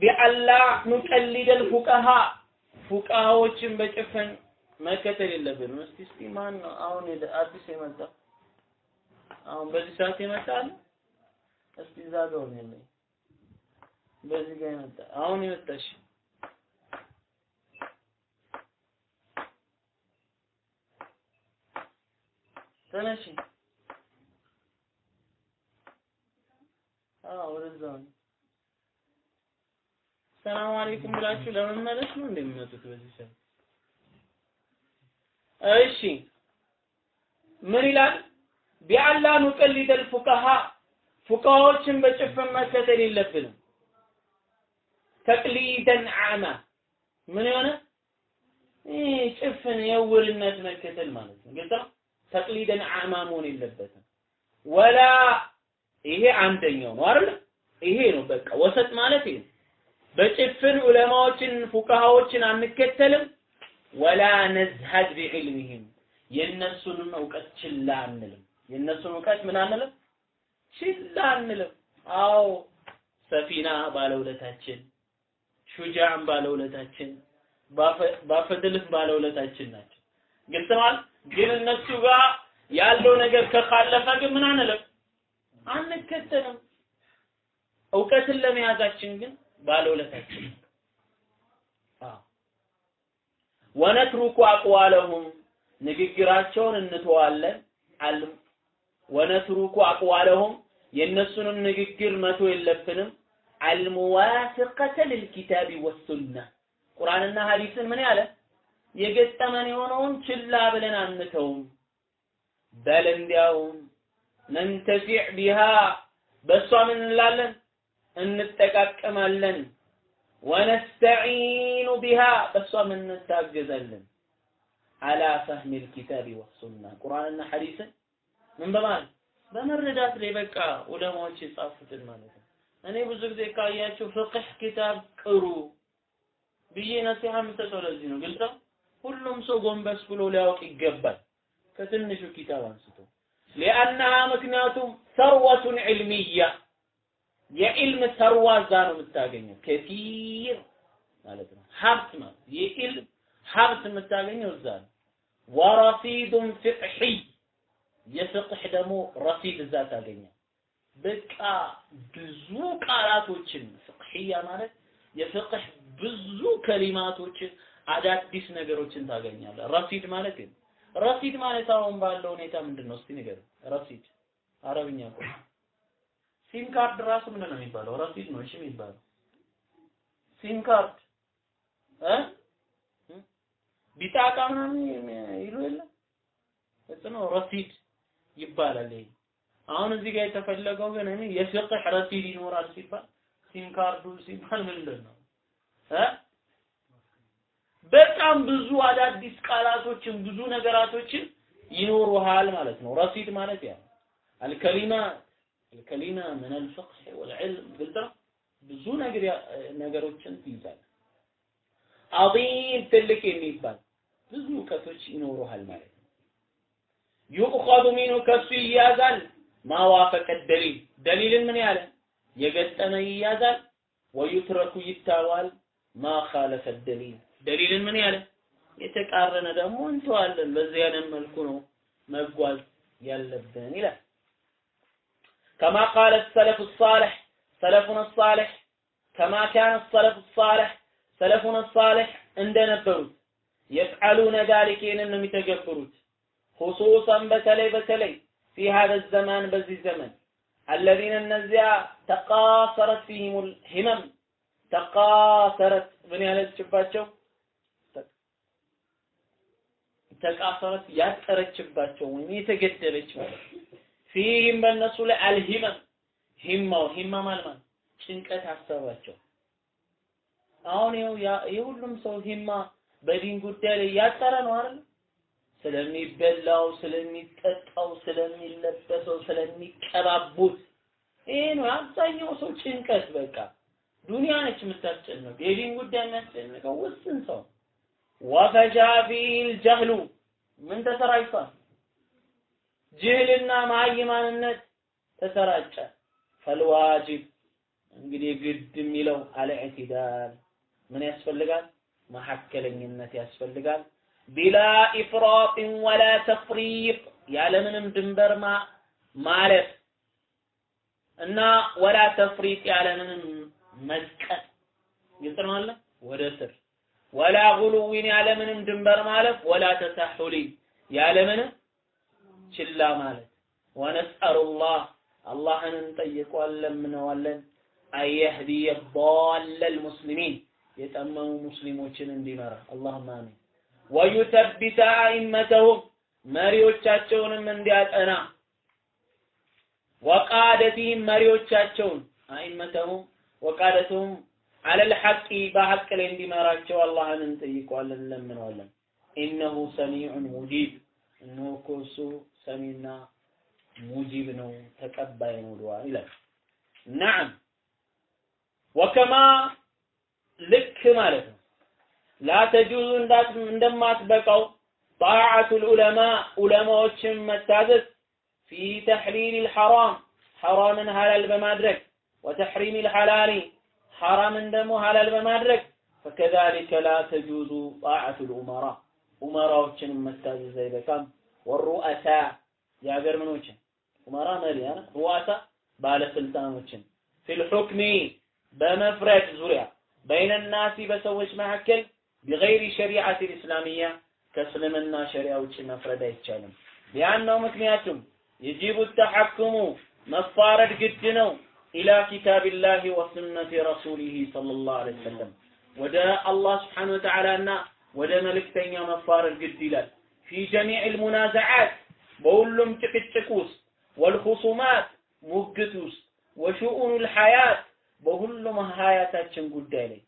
ቢአላ ኑቀሊደል ፉቀሃ ፉቃዎችን በጭፍን መከተል የለብንም። እስቲ እስቲ ማን ነው አሁን አዲስ የመጣ አሁን በዚህ ሰዓት አለ? እስቲ እዛ ጋር ነው በዚህ ጋር የመጣ አሁን የመጣሽ ተነሺ። አዎ ወደዛው ነው። ሰላም አለይኩም ብላችሁ ለመመለስ ነው እንደሚመጡት በዚህ ሰዓት። እሺ ምን ይላል? ቢአላ ኑቀሊደል ፉቀሃ ፉቃዎችን በጭፍን መከተል የለብንም። ተቅሊደን አማ ምን የሆነ ይህ ጭፍን የውርነት መከተል ማለት ነው። ግልጽ ነው። ተቅሊደን አማ መሆን የለበትም። ወላ ይሄ አንደኛው ነው አይደል? ይሄ ነው በቃ ወሰጥ ማለት ይሄ በጭፍን ዑለማዎችን ፉቃሃዎችን አንከተልም። ወላ ነዝሀድ ቢዕልሚሂም የእነሱንም እውቀት ችላ አንልም። የእነሱን እውቀት ምን አንልም? ችላ አንልም። አዎ ሰፊና ባለውለታችን፣ ሹጃዕም ባለውለታችን፣ ባፈድልህ ባለውለታችን ናቸው። ግልጽ ማለት ግን እነሱ ጋር ያለው ነገር ከካለፈ ግን ምን አንልም? አንከተልም። እውቀትን ለመያዛችን ግን ባለውለታችን ወነትሩኩ አቅዋለሁም ንግግራቸውን እንተዋለን። አል ወነትሩኩ አቅዋለሁም የእነሱንም ንግግር መቶ የለብንም። አልሙዋፊቀተ ልልኪታቢ ወሱና ቁርአንና ሐዲስን ምን ያለ የገጠመን የሆነውን ችላ ብለን አንተውም። በል እንዲያውም ነንተፊዕ ቢሃ በእሷ ምን እንላለን? እንጠቃቀማለን። ወነስተዒኑ ቢሃ በእሷም እንታገዛለን? አላ ፈህሚ ልኪታቢ ወሱና። ቁርአንና ሐዲስን ምን በማለት? በመረዳት ላይ በቃ ዑለማዎች የጻፉትን ማለት ነው። እኔ ብዙ ጊዜ ካያችሁ ፍቅህ ኪታብ ቅሩ ብዬ ነሲሃ የምሰጠው ለዚህ ነው። ግልጽ ነው። ሁሉም ሰው ጎንበስ ብሎ ሊያውቅ ይገባል ከትንሹ ኪታብ አንስቶ ሊአነሃ ምክንያቱም ሰርወቱን ዕልሚያ የዕልም ሰርዋ እዛ ነው የምታገኘው። ከቲር ማለት ነው ሀብት ማለት የዒልም ሀብት የምታገኘው እዛ ነው። ورصيد فقهي የፍቅህ ደግሞ رصيد እዛ ታገኛል። በቃ ብዙ ቃላቶችን ፍቅህያ ማለት የፍቅህ ብዙ ከሊማቶችን አዳዲስ ነገሮችን ታገኛለህ። رصيد ማለት ነው። رصيد ማለት አሁን ባለው ሁኔታ ምንድን ነው? እስቲ ንገር። رصيد አረብኛ እኮ ሲም ካርድ ራሱ ምንድን ነው የሚባለው? رصيد ነው እሺ የሚባለው ሲም ካርድ እ بطاقة ምናምን ይሉ የለ እጽ رصيد ይባላል። ይሄ አሁን እዚህ ጋር የተፈለገው ግን እኔ የፍቅህ رصيد ይኖራል ሲባል ሲም ካርዱ ሲባል ምንድን ነው እ በጣም ብዙ አዳዲስ ቃላቶችን ብዙ ነገራቶችን ይኖሩሃል ማለት ነው። ረሲድ ማለት ያ አልከሊማ አልከሊማ ምን አልፍቅህ ወልዕልም ግልጽ ብዙ ነገር ነገሮችን ትይዛል። አዚም ትልቅ የሚባል ብዙ እውቀቶች ይኖሩሃል ማለት ነው። ዩእኸዙ ሚንሁ ከሱ ይያዛል ማዋፈቀ ደሊል ደሊልን ምን ያለ የገጠመ ይያዛል። ወዩትረኩ ይታዋል ማ ኻለፈ ደሊል ደሊልን ምን ያለ? የተቃረነ ደግሞ እንተዋለን። በዚህ አይነት መልኩ ነው መጓዝ ያለብን ይላል። ከማ ቃለ ሰለፉ ሳሊሕ ሰለፉን ሳሊሕ ከማ ካነ ሰለፉ ሳሊሕ ሰለፉን ሳሊሕ እንደነበሩት የፍዓሉነ ዛሊክ ይህንን ነው የሚተገብሩት። ሁሱሰን በተለይ በተለይ ፊ ሀዘ ዘማን በዚህ ዘመን አለዚነ እነዚያ ተቃሰረት ፊህም ሂመም ተቃሰረት ምን ያለችባቸው ተቃሰረት ያጠረችባቸው ወይም የተገደለች ፊህም በእነሱ ላይ አልሂመም ሂማው ሂማ ማለት ጭንቀት አሰባቸው። አሁን ይኸው የሁሉም ሰው ሂማ በዲን ጉዳይ ላይ ያጠረ ነው አይደል? ስለሚበላው፣ ስለሚጠጣው፣ ስለሚለበሰው፣ ስለሚቀባቡት ይሄ ነው አብዛኛው ሰው ጭንቀት። በቃ ዱንያ ነች የምታስጨንቀው። የዲን ጉዳይ የሚያስጨንቀው ውስን ሰው ወፈጃ ፊል ጀህሉ ምን ተሰራጭቷል? ጅህልና መሀይማንነት ተሰራጨ። ፈልዋጅብ እንግዲህ ግድ የሚለው አልዕቲዳል ምን ያስፈልጋል? መሐከለኝነት ያስፈልጋል። ቢላ ኢፍራጥን ወላ ተፍሪጥ ያለምንም ድንበር ማለፍ እና ወላ ተፍሪጥ ያለምንም መዝቀጥ ግልጽ ነው አለ ወደ ስር ወላ ጉሉዊን ያለምንም ድንበር ማለፍ ወላ ተሳሑሊን ያለምንም ችላ ማለት። ወነስአሉላህ አላህን እንጠይቀዋለን ለምነዋለን አየህዲየ ዳለል ሙስሊሚን የጠመሙ ሙስሊሞችን እንዲመራ። አላሁመ አሚን። ወዩተቢተ አኢመተሁም መሪዎቻቸውንም እንዲያጠና። ወቃደቲህም መሪዎቻቸውን አኢመተሁም ወቃደቱም አለል ሐቂ በሐቅ ላይ እንዲመራቸው አላህን እንጠይቀዋለን እንለምነዋለን። ኢነሁ ሰሚዑን ሙጂብ እነሆ እኮ እሱ ሰሚና ሙጂብ ነው ተቀባይ ነው ዱዓ ይላል። ነዓም ወከማ ልክ ማለት ነው ላ ተጁዙ እንደማትበቃው ጣዓቱል ዑለማ ዑለማዎችን መታዘዝ ፊ ተሕሊል ሐራም ሐራምን ሐላል በማድረግ ወተሕሪም ልሐላሊ ሐራምን ደግሞ ሐላል በማድረግ ፈከዛሊከ ላ ተጁዙ ጣዓቱል ኡመራ ኡመራዎችንም መታዘዝ አይበቃም። ወሩአሳ የሀገር ምኖችን ኡመራ መሪ ሩአሳ ባለስልጣኖችን ፊል በመፍረድ ዙሪያ በይነ ናሲ በሰዎች መካከል ቢገይሪ ሸሪዓት ልእስላሚያ ከእስልምና ሸሪዓ ውጭ መፍረድ አይቻልም። ሊአነው ምክንያቱም የጂቡ ተሐክሙ መፋረድ ግድ ነው ኢላ ኪታቢላሂ ወሱነቲ ረሱሊሂ ሰለላሁ ዐለይሂ ወሰለም ወደ አላህ ስብሓነ ወተዓላና ወደ መልእክተኛ መፋረድ ግድ ይላል። ፊ ጀሚዕ ልሙናዘዓት በሁሉም ጭቅጭቅ ውስጥ ወልኹሱማት ሙግት ውስጥ ወሽኡኑ ልሐያት በሁሉም ሀያታችን ጉዳይ ላይ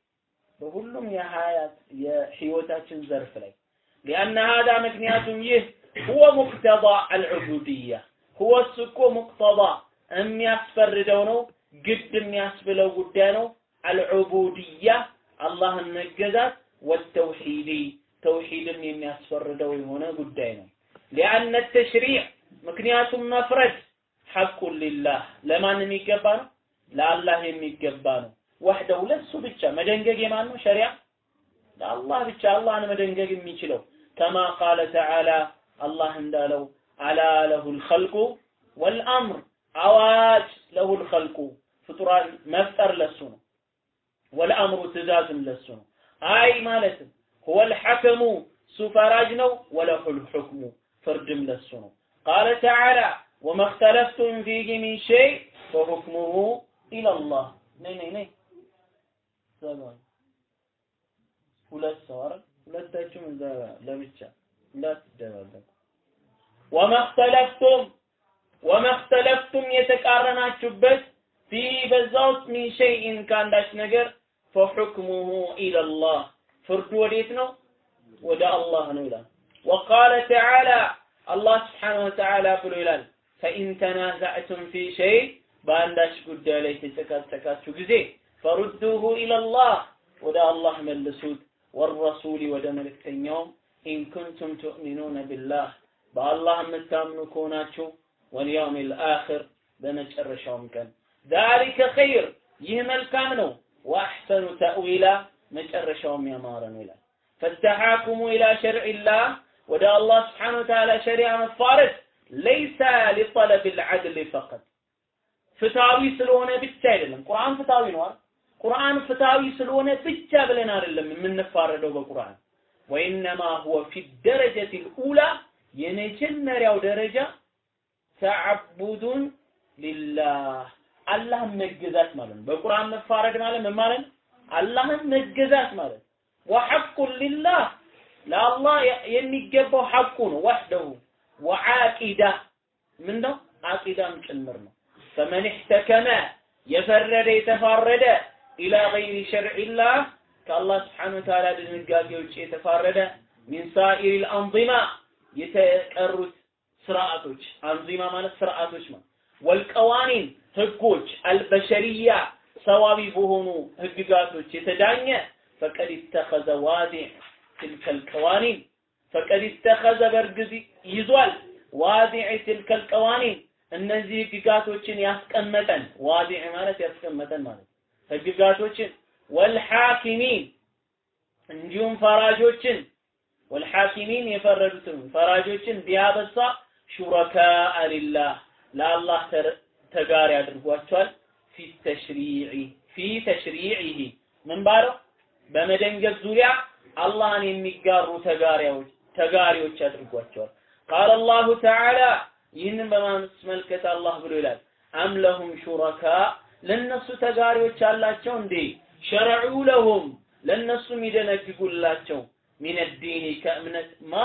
በሁሉም የሀያት የህይወታችን ዘርፍ ላይ ሊአነ ሀዛ ምክንያቱም ይህ ሁወ ሙቅተዳ አልዑቡድያ ሁወ እሱ እኮ ሙቅተዳ የሚያስፈርደው ነው ግድ የሚያስብለው ጉዳይ ነው። አልዑቡድያ አላህን መገዛት ወተውሂዲ ተውሂድም የሚያስፈርደው የሆነ ጉዳይ ነው። ሊአነ ተሽሪዕ ምክንያቱም መፍረድ ሐቁን ሊላህ ለማን የሚገባ ነው? ለአላህ የሚገባ ነው። ወህደው ለሱ ብቻ መደንገግ የማን ነው? ሸሪዓ ለአላህ ብቻ አላህን መደንገግ የሚችለው ከማ ቃለ ተዓላ አላህ እንዳለው አላ ለሁል ኸልቁ ወልአምር አዋጅ ለሁል ኸልቁ ፍጡራን መፍጠር ለሱ ነው። ወልአምሩ ትእዛዝም ለሱ ነው። አይ ማለትም ሁወል ሐከሙ እሱ ፈራጅ ነው። ወለሁል ሑክሙ ፍርድም ለሱ ነው። ቃለ ተዓላ ወማ እኽተለፍቱም ፊህ ሚን ሸይ ፈሑክሙሁ ኢለላህ። ነይ ነይ ነይ ሁለት ሰው አይደል? ሁለታችሁም እዛ ለብቻ እንዳትደባለቁ። ወማ እኽተለፍቱም ወማ እኽተለፍቱም የተቃረናችሁበት في በዛ ውስጥ من شيء ከአንዳች ነገር فحكمه إلى الله ፍርዱ ወዴት ነው? ወደ አላህ ነው ይላል። وقال تعالى አላህ سبحانه وتعالى ብሎ ይላል فإن تنازعتم في شيء በአንዳች ጉዳይ ላይ የተጨቃጨቃችሁ ጊዜ فردوه إلى الله ወደ አላህ መልሱት والرسول ወደ መልእክተኛውም إن كنتم بالله በአላህ የምታምኑ ከሆናችሁ ወልየውሚል አኺር በመጨረሻውም ቀን ዛሊከ ኸይር ይህ መልካም ነው። ወአሕሰኑ ተእዊላ መጨረሻውም ያማረ ነው ይላል። ፈተሐኩሙ ኢላ ሸርዒላህ። ወደ አላህ ስብሓነሁ ወተዓላ ሸሪዓ መፋረድ ለይሰ ሊጠለብ ልዓድል ፈቀጥ ፍትሃዊ ስለሆነ ብቻ አይደለም። ቁርአን ፍትሃዊ ነው አይደል? ቁርአን ፍትሃዊ ስለሆነ ብቻ ብለን አይደለም የምንፋረደው በቁርአን። ወኢነማ ሁወ ፊ ደረጀት ልኡላ። የመጀመሪያው ደረጃ ተዓቡዱን ሊላህ አላህን መገዛት ማለት ነው። በቁርአን መፋረድ ማለት ምን ማለት ነው? አላህን መገዛት ማለት ወሐቁን ሊላህ ለአላህ የሚገባው ሐቁ ነው ወህደሁ ወዓቂዳ ምን ነው አቂዳም ጭምር ነው ፈመን እሕተከመ የፈረደ የተፋረደ ኢላ ገይሪ ሸርዒላህ ከአላህ سبحانه وتعالى ድንጋጌ ውጭ የተፋረደ من سائر الأنظمة የተቀሩት ስርዓቶች أنظمة ማለት ስርዓቶች ነው። والقوانين ህጎች البشرية ሰዋዊ በሆኑ ህግጋቶች የተዳኘ فقد اتخذ واضع تلك القوانين فقد اتخذ በእርግጥ ይዟል واضع تلك القوانين እነዚህ ህግጋቶችን ያስቀመጠን واضع ማለት ያስቀመጠን ማለት ህግጋቶችን ወልሐኪሚን እንዲሁም ፈራጆችን ወልሐኪሚን የፈረዱትን ፈራጆችን ቢያበሳ ሹረካ ሊላህ ለአላህ ተጋሪ አድርጓቸዋል። ፊ ተሽሪዒ ፊ ተሽሪዒሂ ምን ባለው? በመደንገግ ዙሪያ አላህን የሚጋሩ ተጋሪዎች ተጋሪዎች አድርጓቸዋል። ቃለ አላሁ ተዓላ ይህንን በማስመልከት አላህ ብሎ ይላል አም ለሁም ሹረካ ለነሱ ተጋሪዎች አላቸው እንዴ? ሸረዑ ለሁም ለነሱ የሚደነግጉላቸው ሚን ከእምነት ማ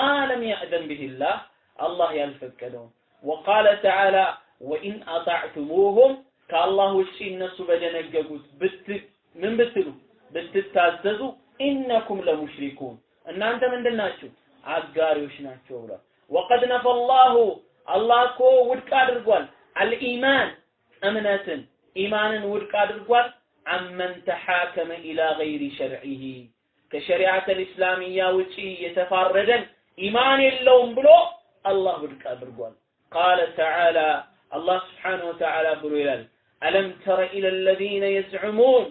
ያእዘን ብሂላህ አላህ ያልፈቀደውን። ወቃለ ተዓላ ወኢን አጣዕቱሙሁም ከአላህ ውጭ እነሱ በደነገጉት ምን ብትሉ? ብትታዘዙ ኢነኩም ለሙሽሪኩን። እናንተ ምንድን ናችሁ? አጋሪዎች ናቸው ብሏል። ወቀድ ነፈላሁ አላህ እኮ ውድቅ አድርጓል። አልኢማን እምነትን ኢማንን ውድቅ አድርጓል። አመን ተሓከመ ኢላ ገይሪ ሸርዒሂ ከሸሪዓት ልእስላሚያ ውጪ የተፋረደን ኢማን የለውም ብሎ አላህ ውድቅ አድርጓል። ቃለ ተዓላ አላህ ስብሓነሁ ወተዓላ ብሎ ይላል አለም ተረ ኢለ ለዚነ የዝዑሙን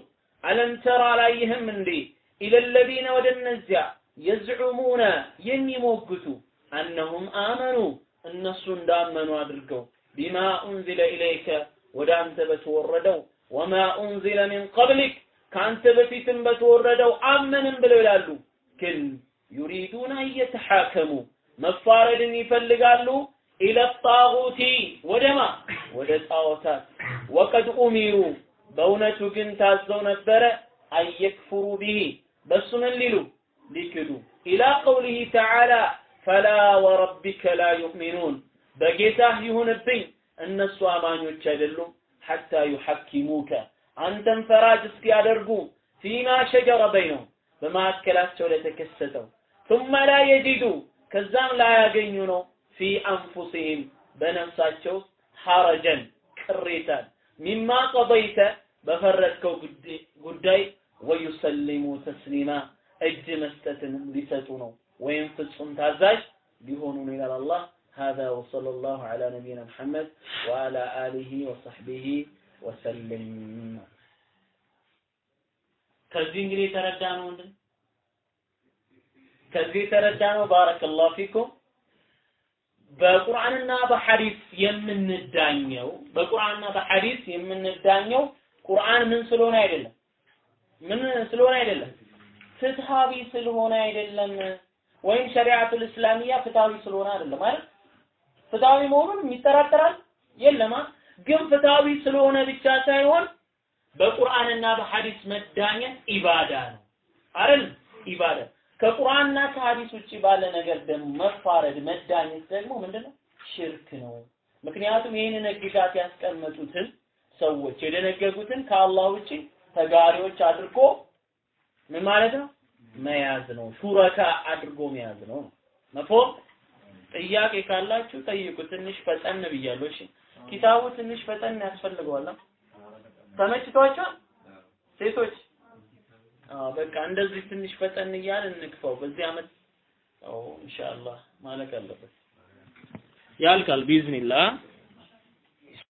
አለም ተራ አላየህም እንዴ ኢለ ለዚነ ወደ እነዚያ የዝዑሙነ የሚሞግቱ አነሁም አመኑ እነሱ እንዳመኑ አድርገው ቢማ ኡንዚለ ኢለይከ ወደ አንተ በተወረደው ወማ ኡንዚለ ሚን ቀብሊክ ከአንተ በፊትም በተወረደው አመንም ብለው ይላሉ። ግን ዩሪዱን አየተሓከሙ መፋረድን ይፈልጋሉ ኢለ ጣጉቲ ወደማ ወደ ጣዖታት ወቀድ ኡሚሩ በእውነቱ ግን ታዘው ነበረ አየክፍሩ ቢሂ በሱ ምን ሊሉ ሊክዱ ኢላ ቀውሊሂ ተዓላ ፈላ ወረቢከ ላ ዩእሚኑን በጌታህ ይሁንብኝ እነሱ አማኞች አይደሉም ሐታ ዩሐኪሙከ አንተን ፈራጅ እስኪያደርጉ ፊማ ሸጀረ በይነሁም በመካከላቸው ለተከሰተው ثم لا يجدوا ከዛም ላያገኙ ነው። ፊ አንፉሲሂም በነፍሳቸው ሐረጀን ቅሬታን። ሚማ ቀበይተ በፈረድከው ጉዳይ ወዩሰሊሙ ተስሊማ እጅ መስጠትንም ሊሰጡ ነው። ወይም ፍጹም ታዛዥ ሊሆኑ ነው ይላል አላህ። ሀዛ وصلى الله على نبينا محمد وعلى آله وصحبه وسلم ከዚህ እንግዲህ የተረዳ ነው? ምንድን ከዚህ የተረዳ ነው። ባረከላሁ ፊኩም። በቁርአንና በሐዲስ የምንዳኘው በቁርአንና በሐዲስ የምንዳኘው ቁርአን ምን ስለሆነ አይደለም? ምን ስለሆነ አይደለም? ፍትሃዊ ስለሆነ አይደለም ወይም ሸሪዓቱል እስላሚያ ፍትሃዊ ስለሆነ አይደለም አይደል ፍትሃዊ መሆኑን የሚጠራጠራል? የለማ። ግን ፍትሃዊ ስለሆነ ብቻ ሳይሆን በቁርአንና በሐዲስ መዳኘት ኢባዳ ነው። አይደል? ኢባዳ ከቁርአንና ከሐዲስ ውጪ ባለ ነገር ደግሞ መፋረድ መዳኘት ደግሞ ምንድነው? ሽርክ ነው። ምክንያቱም ይህንን ህግጋት ያስቀመጡትን ሰዎች የደነገጉትን ከአላህ ውጪ ተጋሪዎች አድርጎ ምን ማለት ነው? መያዝ ነው። ሹረካ አድርጎ መያዝ ነው። መፎም ጥያቄ ካላችሁ ጠይቁ። ትንሽ ፈጠን ብያለሁ። እሺ ኪታቡ ትንሽ ፈጠን ያስፈልገዋል። ተመችቷቸዋል? ሴቶች በቃ እንደዚህ ትንሽ ፈጠን እያልን እንክፈው። በዚህ አመት ኢንሻአላህ ማለቅ አለበት። ያልቃል ቢዝኒላህ